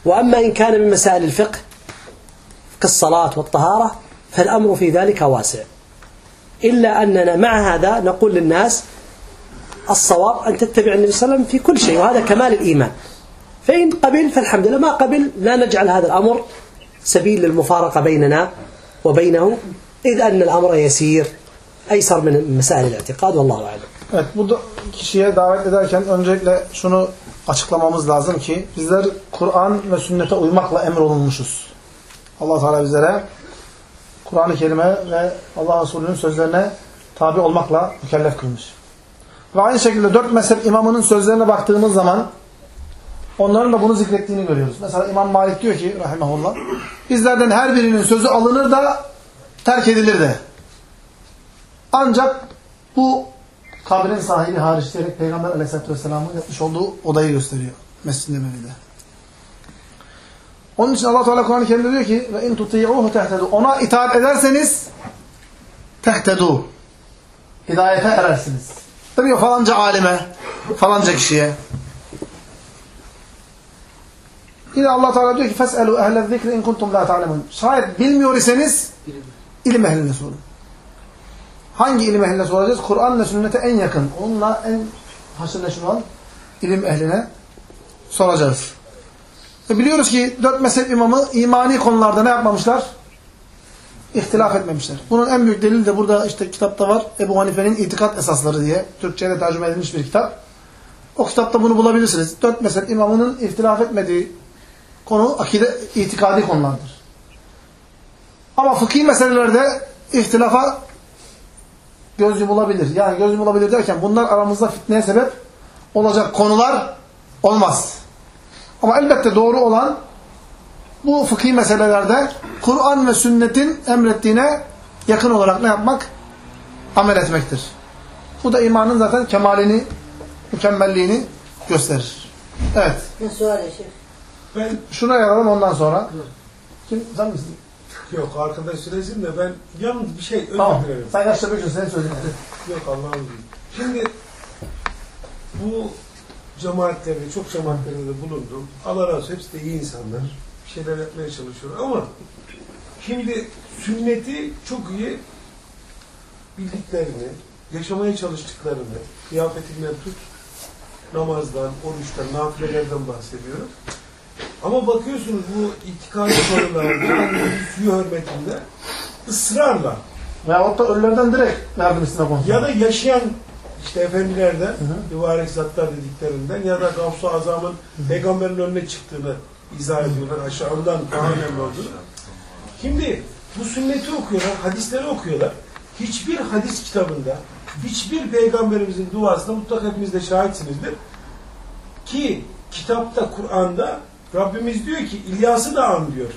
وأما إن كان من مسائل الفقه كالصلاة والطهارة فالأمر في ذلك واسع. إلا أننا مع هذا نقول للناس الصواب أن تتبع النبي صلى الله عليه وسلم في كل شيء وهذا كمال الإيمان. فإن قبل فالحمد لله ما قبل لا نجعل hada الأمر سبيل للمفارقة بيننا وبينه إذ أن الأمر يسير أيسر من مسائل الاعتقاد والله أعلم. Evet, bu kişiye davet ederken öncelikle şunu açıklamamız lazım ki bizler Kur'an ve sünnete uymakla emrolunmuşuz. Allah Teala bizlere Kur'an-ı Kerim'e ve Allah Resulü'nün sözlerine tabi olmakla mükellef kılmış. Ve aynı şekilde dört mezhep imamının sözlerine baktığımız zaman onların da bunu zikrettiğini görüyoruz. Mesela İmam Malik diyor ki rahimahullah bizlerden her birinin sözü alınır da terk edilir de. Ancak bu kabrin sahibi hariç diyerek Peygamber aleyhissalatü vesselamın yapmış olduğu odayı gösteriyor. Mescid-i Nebevi'de. Onun için Allah Teala Kur'an-ı Kerim'de diyor ki ve in tuti'uhu tehtedu. Ona itaat ederseniz tehtedu. Hidayete erersiniz. Demiyor falanca alime, falanca kişiye. Yine Allah Teala diyor ki fes'elu ehle zikri in kuntum la ta'lemun. Şayet bilmiyor iseniz ilim ehline sorun. Hangi ilim ehline soracağız? Kur'an ve sünnete en yakın. Onunla en haşır neşir olan ilim ehline soracağız. E biliyoruz ki dört mezhep imamı imani konularda ne yapmamışlar? İhtilaf etmemişler. Bunun en büyük delili de burada işte kitapta var. Ebu Hanife'nin itikat esasları diye. Türkçe'ye de tercüme edilmiş bir kitap. O kitapta bunu bulabilirsiniz. Dört mezhep imamının ihtilaf etmediği konu akide, itikadi konulardır. Ama fıkhi meselelerde ihtilafa göz yumulabilir. Yani göz yumulabilir derken bunlar aramızda fitneye sebep olacak konular olmaz. Ama elbette doğru olan bu fıkhi meselelerde Kur'an ve sünnetin emrettiğine yakın olarak ne yapmak? Amel etmektir. Bu da imanın zaten kemalini, mükemmelliğini gösterir. Evet. Ya Şeyh? Ben Şuna yaralım ondan sonra. Kim? Sen misin? Yok arkadaş söylesin de ben yalnız bir şey Tamam. dilerim. Sen yaşta bir sen söyle. Yok Allah'ım değil. Şimdi bu cemaatlerde, çok cemaatlerde de bulundum. Allah razı olsun. Hepsi de iyi insanlar. Bir şeyler yapmaya çalışıyor. Ama şimdi sünneti çok iyi bildiklerini, yaşamaya çalıştıklarını, kıyafetinden tut, namazdan, oruçtan, nafilelerden bahsediyorum. Ama bakıyorsunuz bu itikadi konularda, suyu hürmetinde ısrarla Veyahut da ölülerden direkt yardım isteme konusu. ya da yaşayan işte efendilerden, mübarek zatlar dediklerinden ya da Gavsu Azam'ın peygamberin önüne çıktığını izah ediyorlar. Aşağıdan daha önemli olduğunu. Şimdi bu sünneti okuyorlar, hadisleri okuyorlar. Hiçbir hadis kitabında, hiçbir peygamberimizin duasında mutlaka hepiniz de şahitsinizdir. Ki kitapta, Kur'an'da Rabbimiz diyor ki İlyas'ı da an diyor.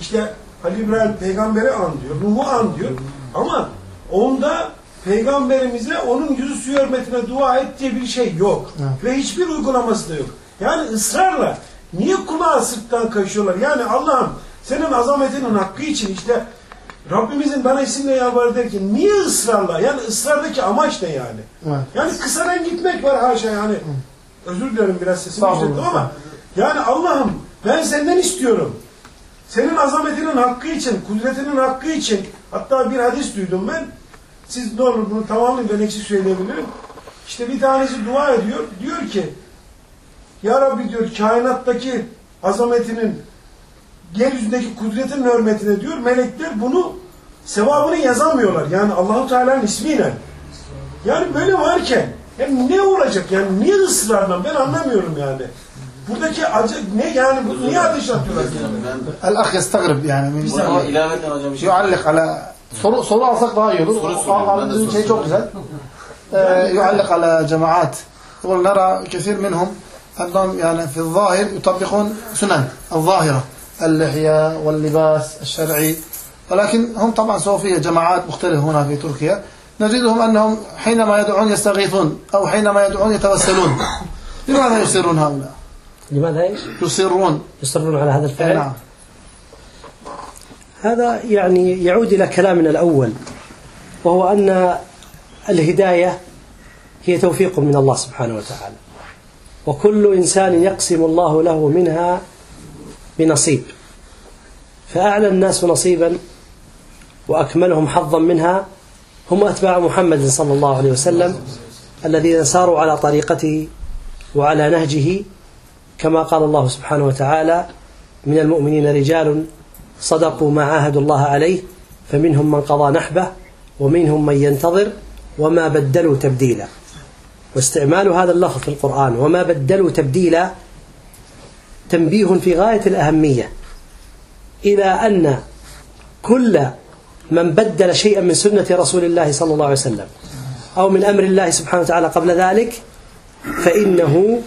İşte Halil İbrahim peygamberi an diyor, Nuh'u an diyor. Ama onda peygamberimize onun yüzü suyu hürmetine dua et diye bir şey yok. Evet. Ve hiçbir uygulaması da yok. Yani ısrarla niye kulağı sırttan kaşıyorlar? Yani Allah'ım senin azametinin hakkı için işte Rabbimizin bana isimle yalvar derken niye ısrarla? Yani ısrardaki amaç ne yani? Evet. Yani kısadan gitmek var haşa yani. Özür dilerim biraz sesimi yükselttim ama yani Allah'ım ben senden istiyorum. Senin azametinin hakkı için, kudretinin hakkı için hatta bir hadis duydum ben. Siz ne olur bunu tamamlayın ben eksik söyleyebilirim. İşte bir tanesi dua ediyor. Diyor ki Ya Rabbi diyor kainattaki azametinin yeryüzündeki kudretin hürmetine diyor melekler bunu sevabını yazamıyorlar. Yani Allahu Teala'nın ismiyle. Yani böyle varken yani ne olacak yani niye ısrarla ben anlamıyorum yani. Buradaki acı ne yani? Bu niye ateş atıyorlar? Yastagrib yani. bir saniye ilaveten hocam şey Yuallik ala soru, soru alsak daha iyi olur. Soru soruyorum, şey çok güzel. يعلق على جماعات يقول نرى كثير منهم أنهم يعني في الظاهر يطبقون سنن الظاهرة اللحية واللباس الشرعي ولكن هم طبعا صوفية جماعات مختلفة هنا في تركيا نجدهم أنهم حينما يدعون يستغيثون أو حينما يدعون يتوسلون لماذا يصرون هؤلاء لماذا إيش؟ يصرون يصرون على هذا الفعل؟ نعم هذا يعني يعود إلى كلامنا الأول وهو أن الهداية هي توفيق من الله سبحانه وتعالى وكل إنسان يقسم الله له منها بنصيب فأعلى الناس نصيبا وأكملهم حظا منها هم أتباع محمد صلى الله عليه وسلم الذين ساروا على طريقته وعلى نهجه كما قال الله سبحانه وتعالى من المؤمنين رجال صدقوا ما عاهدوا الله عليه فمنهم من قضى نحبه ومنهم من ينتظر وما بدلوا تبديلا. واستعمال هذا اللفظ في القرآن وما بدلوا تبديلا تنبيه في غاية الأهمية إلى أن كل من بدل شيئا من سنة رسول الله صلى الله عليه وسلم أو من أمر الله سبحانه وتعالى قبل ذلك فإنه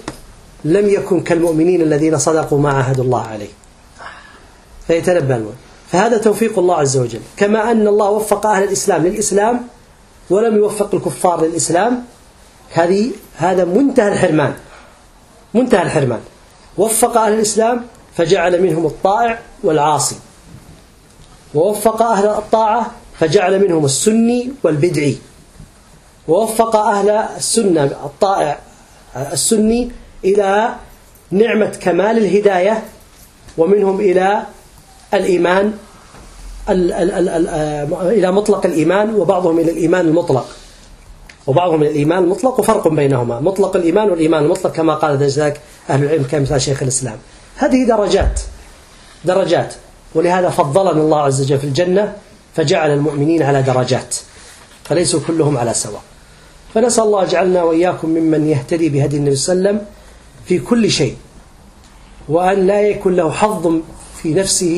لم يكن كالمؤمنين الذين صدقوا ما عاهدوا الله عليه. فيتنبه المؤمن فهذا توفيق الله عز وجل. كما أن الله وفق أهل الإسلام للإسلام ولم يوفق الكفار للإسلام هذه هذا منتهى الحرمان. منتهى الحرمان. وفق أهل الإسلام فجعل منهم الطائع والعاصي. ووفق أهل الطاعة فجعل منهم السني والبدعي. ووفق أهل السنة الطائع السني إلى نعمة كمال الهداية ومنهم إلى الإيمان ال ال ال ال إلى مطلق الإيمان وبعضهم إلى الإيمان المطلق. وبعضهم إلى الإيمان المطلق وفرق بينهما. مطلق الإيمان والإيمان المطلق كما قال ذلك أهل العلم كمثال شيخ الإسلام. هذه درجات درجات. ولهذا فضلنا الله عز وجل في الجنة فجعل المؤمنين على درجات فليسوا كلهم على سواء. فنسأل الله يجعلنا وإياكم ممن يهتدي بهدي النبي صلى الله عليه وسلم في كل şيء وأن لا يكون له حظ في نفسه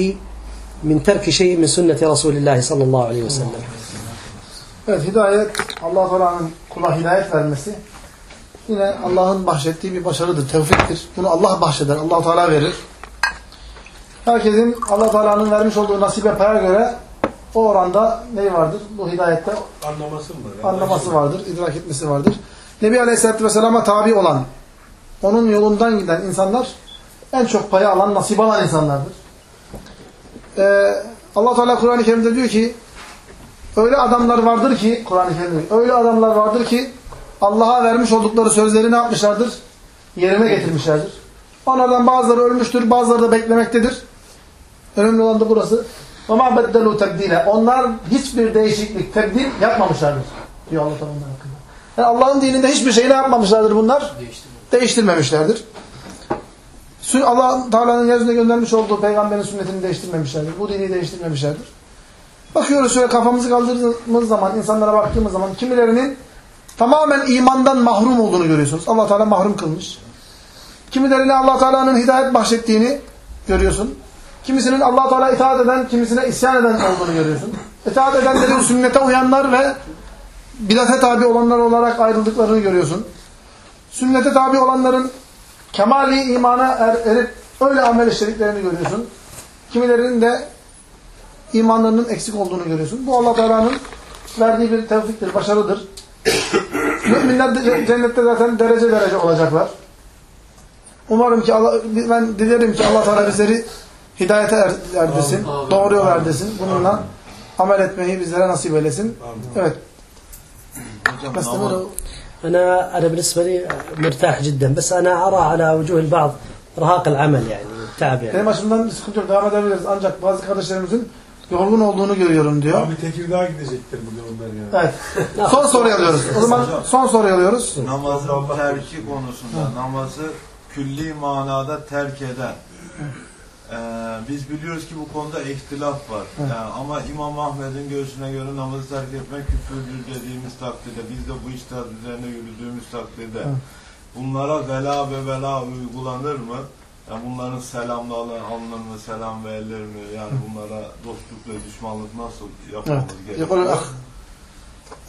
من ترك شيء من سنة رسول الله صلى الله عليه وسلم Evet hidayet Allah Teala'nın kula hidayet vermesi yine Allah'ın bahşettiği bir başarıdır, tevfiktir. Bunu Allah bahşeder, Allah Teala verir. Herkesin Allah Teala'nın vermiş olduğu nasibe paya göre o oranda ne vardır? Bu hidayette Anlaması mı? var? anlaması vardır, idrak etmesi vardır. Nebi Aleyhisselatü Vesselam'a tabi olan, onun yolundan giden insanlar en çok payı alan, nasip alan insanlardır. Ee, allah Teala Kur'an-ı Kerim'de diyor ki öyle adamlar vardır ki Kur'an-ı Kerim'de öyle adamlar vardır ki Allah'a vermiş oldukları sözleri ne yapmışlardır? Yerine getirmişlerdir. Onlardan bazıları ölmüştür, bazıları da beklemektedir. Önemli olan da burası. وَمَا بَدَّلُوا تَبْدِيلًا Onlar hiçbir değişiklik, tebdil yapmamışlardır. Diyor Allah Teala hakkında. Yani Allah'ın dininde hiçbir şey ne yapmamışlardır bunlar? Değiştirmemişlerdir. Sü- Allah Teala'nın yeryüzüne göndermiş olduğu peygamberin sünnetini değiştirmemişlerdir. Bu dini değiştirmemişlerdir. Bakıyoruz şöyle kafamızı kaldırdığımız zaman, insanlara baktığımız zaman kimilerinin tamamen imandan mahrum olduğunu görüyorsunuz. Allah Teala mahrum kılmış. Kimilerine Allah Teala'nın hidayet bahşettiğini görüyorsun. Kimisinin Allah Teala itaat eden, kimisine isyan eden olduğunu görüyorsun. İtaat edenlerin sünnete uyanlar ve bidate tabi olanlar olarak ayrıldıklarını görüyorsun sünnete tabi olanların kemali imana er, erip öyle amel işlediklerini görüyorsun. Kimilerinin de imanlarının eksik olduğunu görüyorsun. Bu Allah Teala'nın verdiği bir tevfiktir, başarıdır. Müminler cennette zaten derece derece olacaklar. Umarım ki Allah, ben dilerim ki Allah Teala bizleri hidayete er, erdirsin, doğru yol erdirsin. Bununla amel etmeyi bizlere nasip eylesin. Evet. Hocam, أنا أنا بالنسبة لي مرتاح جدا بس أنا أرى على وجوه البعض إرهاق العمل يعني تعب يعني Benim açımdan bir sıkıntı yok. Devam edebiliriz. Ancak bazı kardeşlerimizin yorgun olduğunu görüyorum diyor. Abi Tekirdağ'a gidecektir bugün onlar ya. Evet. Son soruyu alıyoruz. O zaman son soruyu alıyoruz. Namazın terki konusunda namazı külli manada terk eden. Ee, biz biliyoruz ki bu konuda ihtilaf var. Yani ama İmam Ahmed'in görüşüne göre namazı terk etmek küfürdür dediğimiz takdirde, biz de bu işler üzerine yürüdüğümüz takdirde bunlara vela ve vela uygulanır mı? Yani bunların selamla alınır mı, selam verilir mi? Yani bunlara dostluk ve düşmanlık nasıl yapmamız gerekiyor? يقول الأخ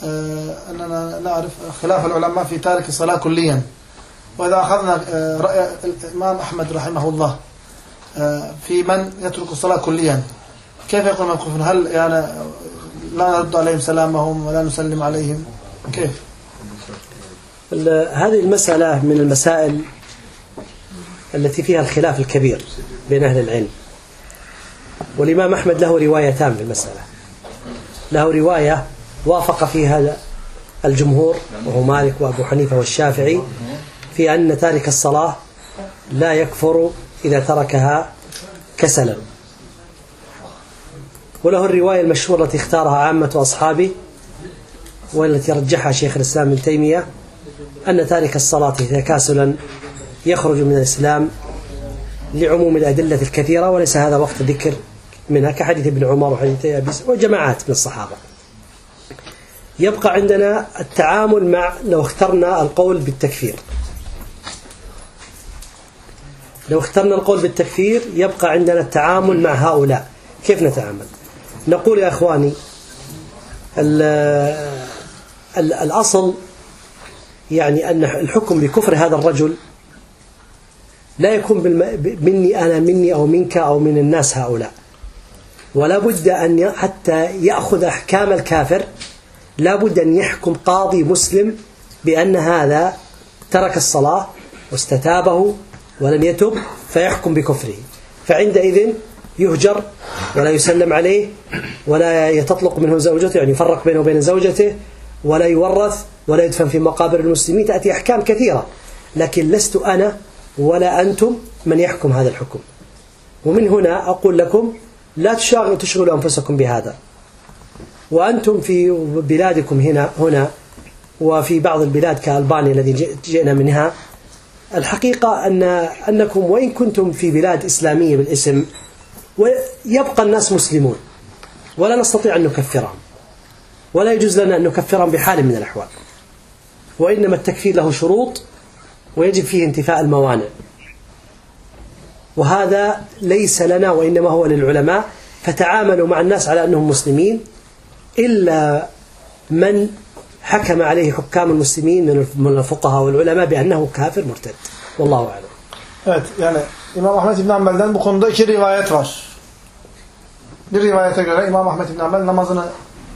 آه، أننا نعرف خلاف العلماء في تارك الصلاة كليا وإذا أخذنا آه، رأي الإمام أحمد رحمه الله آه، في من يترك الصلاة كليا. كيف يقول موقف هل يعني لا نرد عليهم سلامهم ولا نسلم عليهم؟ كيف؟ هذه المسألة من المسائل التي فيها الخلاف الكبير بين أهل العلم. والإمام أحمد له روايتان في المسألة. له رواية وافق فيها الجمهور وهو مالك وأبو حنيفة والشافعي في أن تارك الصلاة لا يكفر إذا تركها كسلا. وله الرواية المشهورة التي اختارها عامة أصحابه والتي رجحها شيخ الإسلام ابن تيمية أن تارك الصلاة تكاسلا يخرج من الإسلام لعموم الأدلة الكثيرة وليس هذا وقت ذكر منها كحديث ابن عمر وحديث أبي وجماعات من الصحابة. يبقى عندنا التعامل مع لو اخترنا القول بالتكفير. لو اخترنا القول بالتكفير يبقى عندنا التعامل مع هؤلاء كيف نتعامل نقول يا أخواني ال- ال- الأصل يعني أن الحكم بكفر هذا الرجل لا يكون. مني أنا مني أو منك أو من الناس هؤلاء ولا بد أن. حتى يأخذ أحكام الكافر لا بد أن يحكم قاضي مسلم بأن هذا ترك الصلاة واستتابه ولم يتب فيحكم بكفره. فعندئذ يهجر ولا يسلم عليه ولا يتطلق منه زوجته يعني يفرق بينه وبين زوجته ولا يورث ولا يدفن في مقابر المسلمين. تأتي أحكام كثيرة لكن لست أنا ولا أنتم من يحكم هذا الحكم. ومن هنا أقول لكم لا تشغلوا تشغلوا أنفسكم بهذا. وأنتم في بلادكم هنا هنا وفي بعض البلاد كألبانيا الذي جئ- جئنا منها الحقيقة أن أنكم وإن كنتم في بلاد إسلامية بالاسم ويبقى الناس مسلمون ولا نستطيع أن نكفرهم ولا يجوز لنا أن نكفرهم بحال من الأحوال وإنما التكفير له شروط ويجب فيه انتفاء الموانع. وهذا ليس لنا وإنما هو للعلماء فتعاملوا مع الناس على أنهم مسلمين إلا من حكم عليه حكام المسلمين من من الفقهاء والعلماء بأنه كافر مرتد والله أعلم Evet yani İmam Ahmet İbn Hanbel'den bu konuda iki rivayet var. Bir rivayete göre İmam Ahmet İbn Hanbel namazını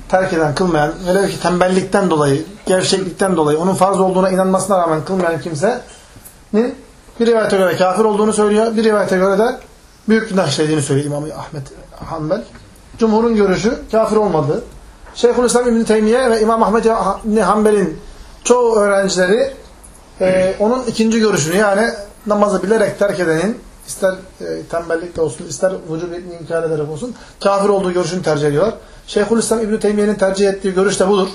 terk eden, kılmayan, velev ki tembellikten dolayı, gevşeklikten dolayı, onun farz olduğuna inanmasına rağmen kılmayan kimsenin bir rivayete göre kafir olduğunu söylüyor, bir rivayete göre de büyük günah işlediğini söylüyor İmam Ahmet Hanbel. Cumhurun görüşü kafir olmadığı. Şeyhülislam İbn Teymiye ve İmam Ahmet İbn Hanbel'in çoğu öğrencileri e, onun ikinci görüşünü yani namazı bilerek terk edenin ister e, tembellikle olsun ister vücudu inkar ederek olsun kafir olduğu görüşünü tercih ediyorlar. Şeyhülislam İbn Teymiye'nin tercih ettiği görüş de budur.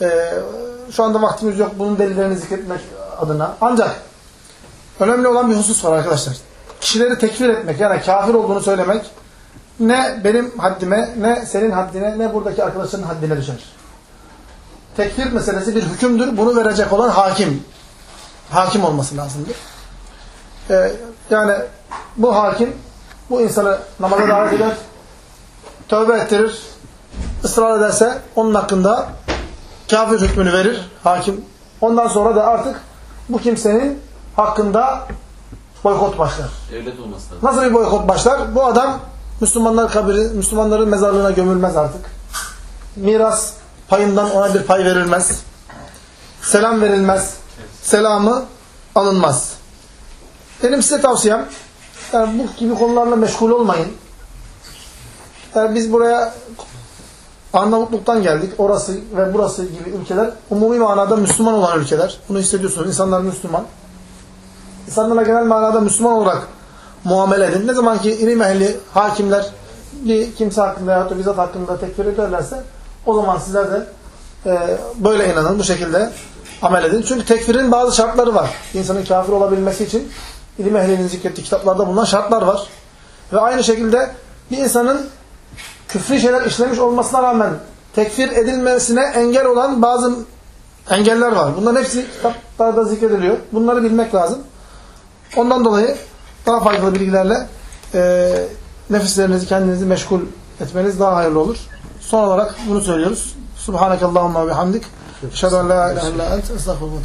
E, şu anda vaktimiz yok bunun delillerini zikretmek adına. Ancak önemli olan bir husus var arkadaşlar. Kişileri tekfir etmek yani kafir olduğunu söylemek ne benim haddime ne senin haddine ne buradaki arkadaşların haddine düşer. Tekfir meselesi bir hükümdür. Bunu verecek olan hakim. Hakim olması lazımdır. Ee, yani bu hakim bu insanı namaza davet eder, tövbe ettirir, ısrar ederse onun hakkında kafir hükmünü verir hakim. Ondan sonra da artık bu kimsenin hakkında boykot başlar. Devlet olması lazım. Nasıl bir boykot başlar? Bu adam Müslümanlar kabri, Müslümanların mezarlığına gömülmez artık. Miras payından ona bir pay verilmez. Selam verilmez. Selamı alınmaz. Benim size tavsiyem yani bu gibi konularla meşgul olmayın. Yani biz buraya Arnavutluk'tan geldik. Orası ve burası gibi ülkeler umumi manada Müslüman olan ülkeler. Bunu hissediyorsunuz. İnsanlar Müslüman. İnsanlara genel manada Müslüman olarak muamele edin. Ne zaman ki ilim ehli, hakimler bir kimse hakkında ya da bizzat hakkında tekfir ederlerse o zaman sizler de e, böyle inanın, bu şekilde amel edin. Çünkü tekfirin bazı şartları var. İnsanın kafir olabilmesi için ilim ehlinin zikrettiği kitaplarda bulunan şartlar var. Ve aynı şekilde bir insanın küfri şeyler işlemiş olmasına rağmen tekfir edilmesine engel olan bazı engeller var. Bunların hepsi kitaplarda zikrediliyor. Bunları bilmek lazım. Ondan dolayı daha faydalı bilgilerle e, nefislerinizi, kendinizi meşgul etmeniz daha hayırlı olur. Son olarak bunu söylüyoruz. Subhanakallahumma ve bihamdik. Eşhedü en la ilahe illa ent. Estağfurullah.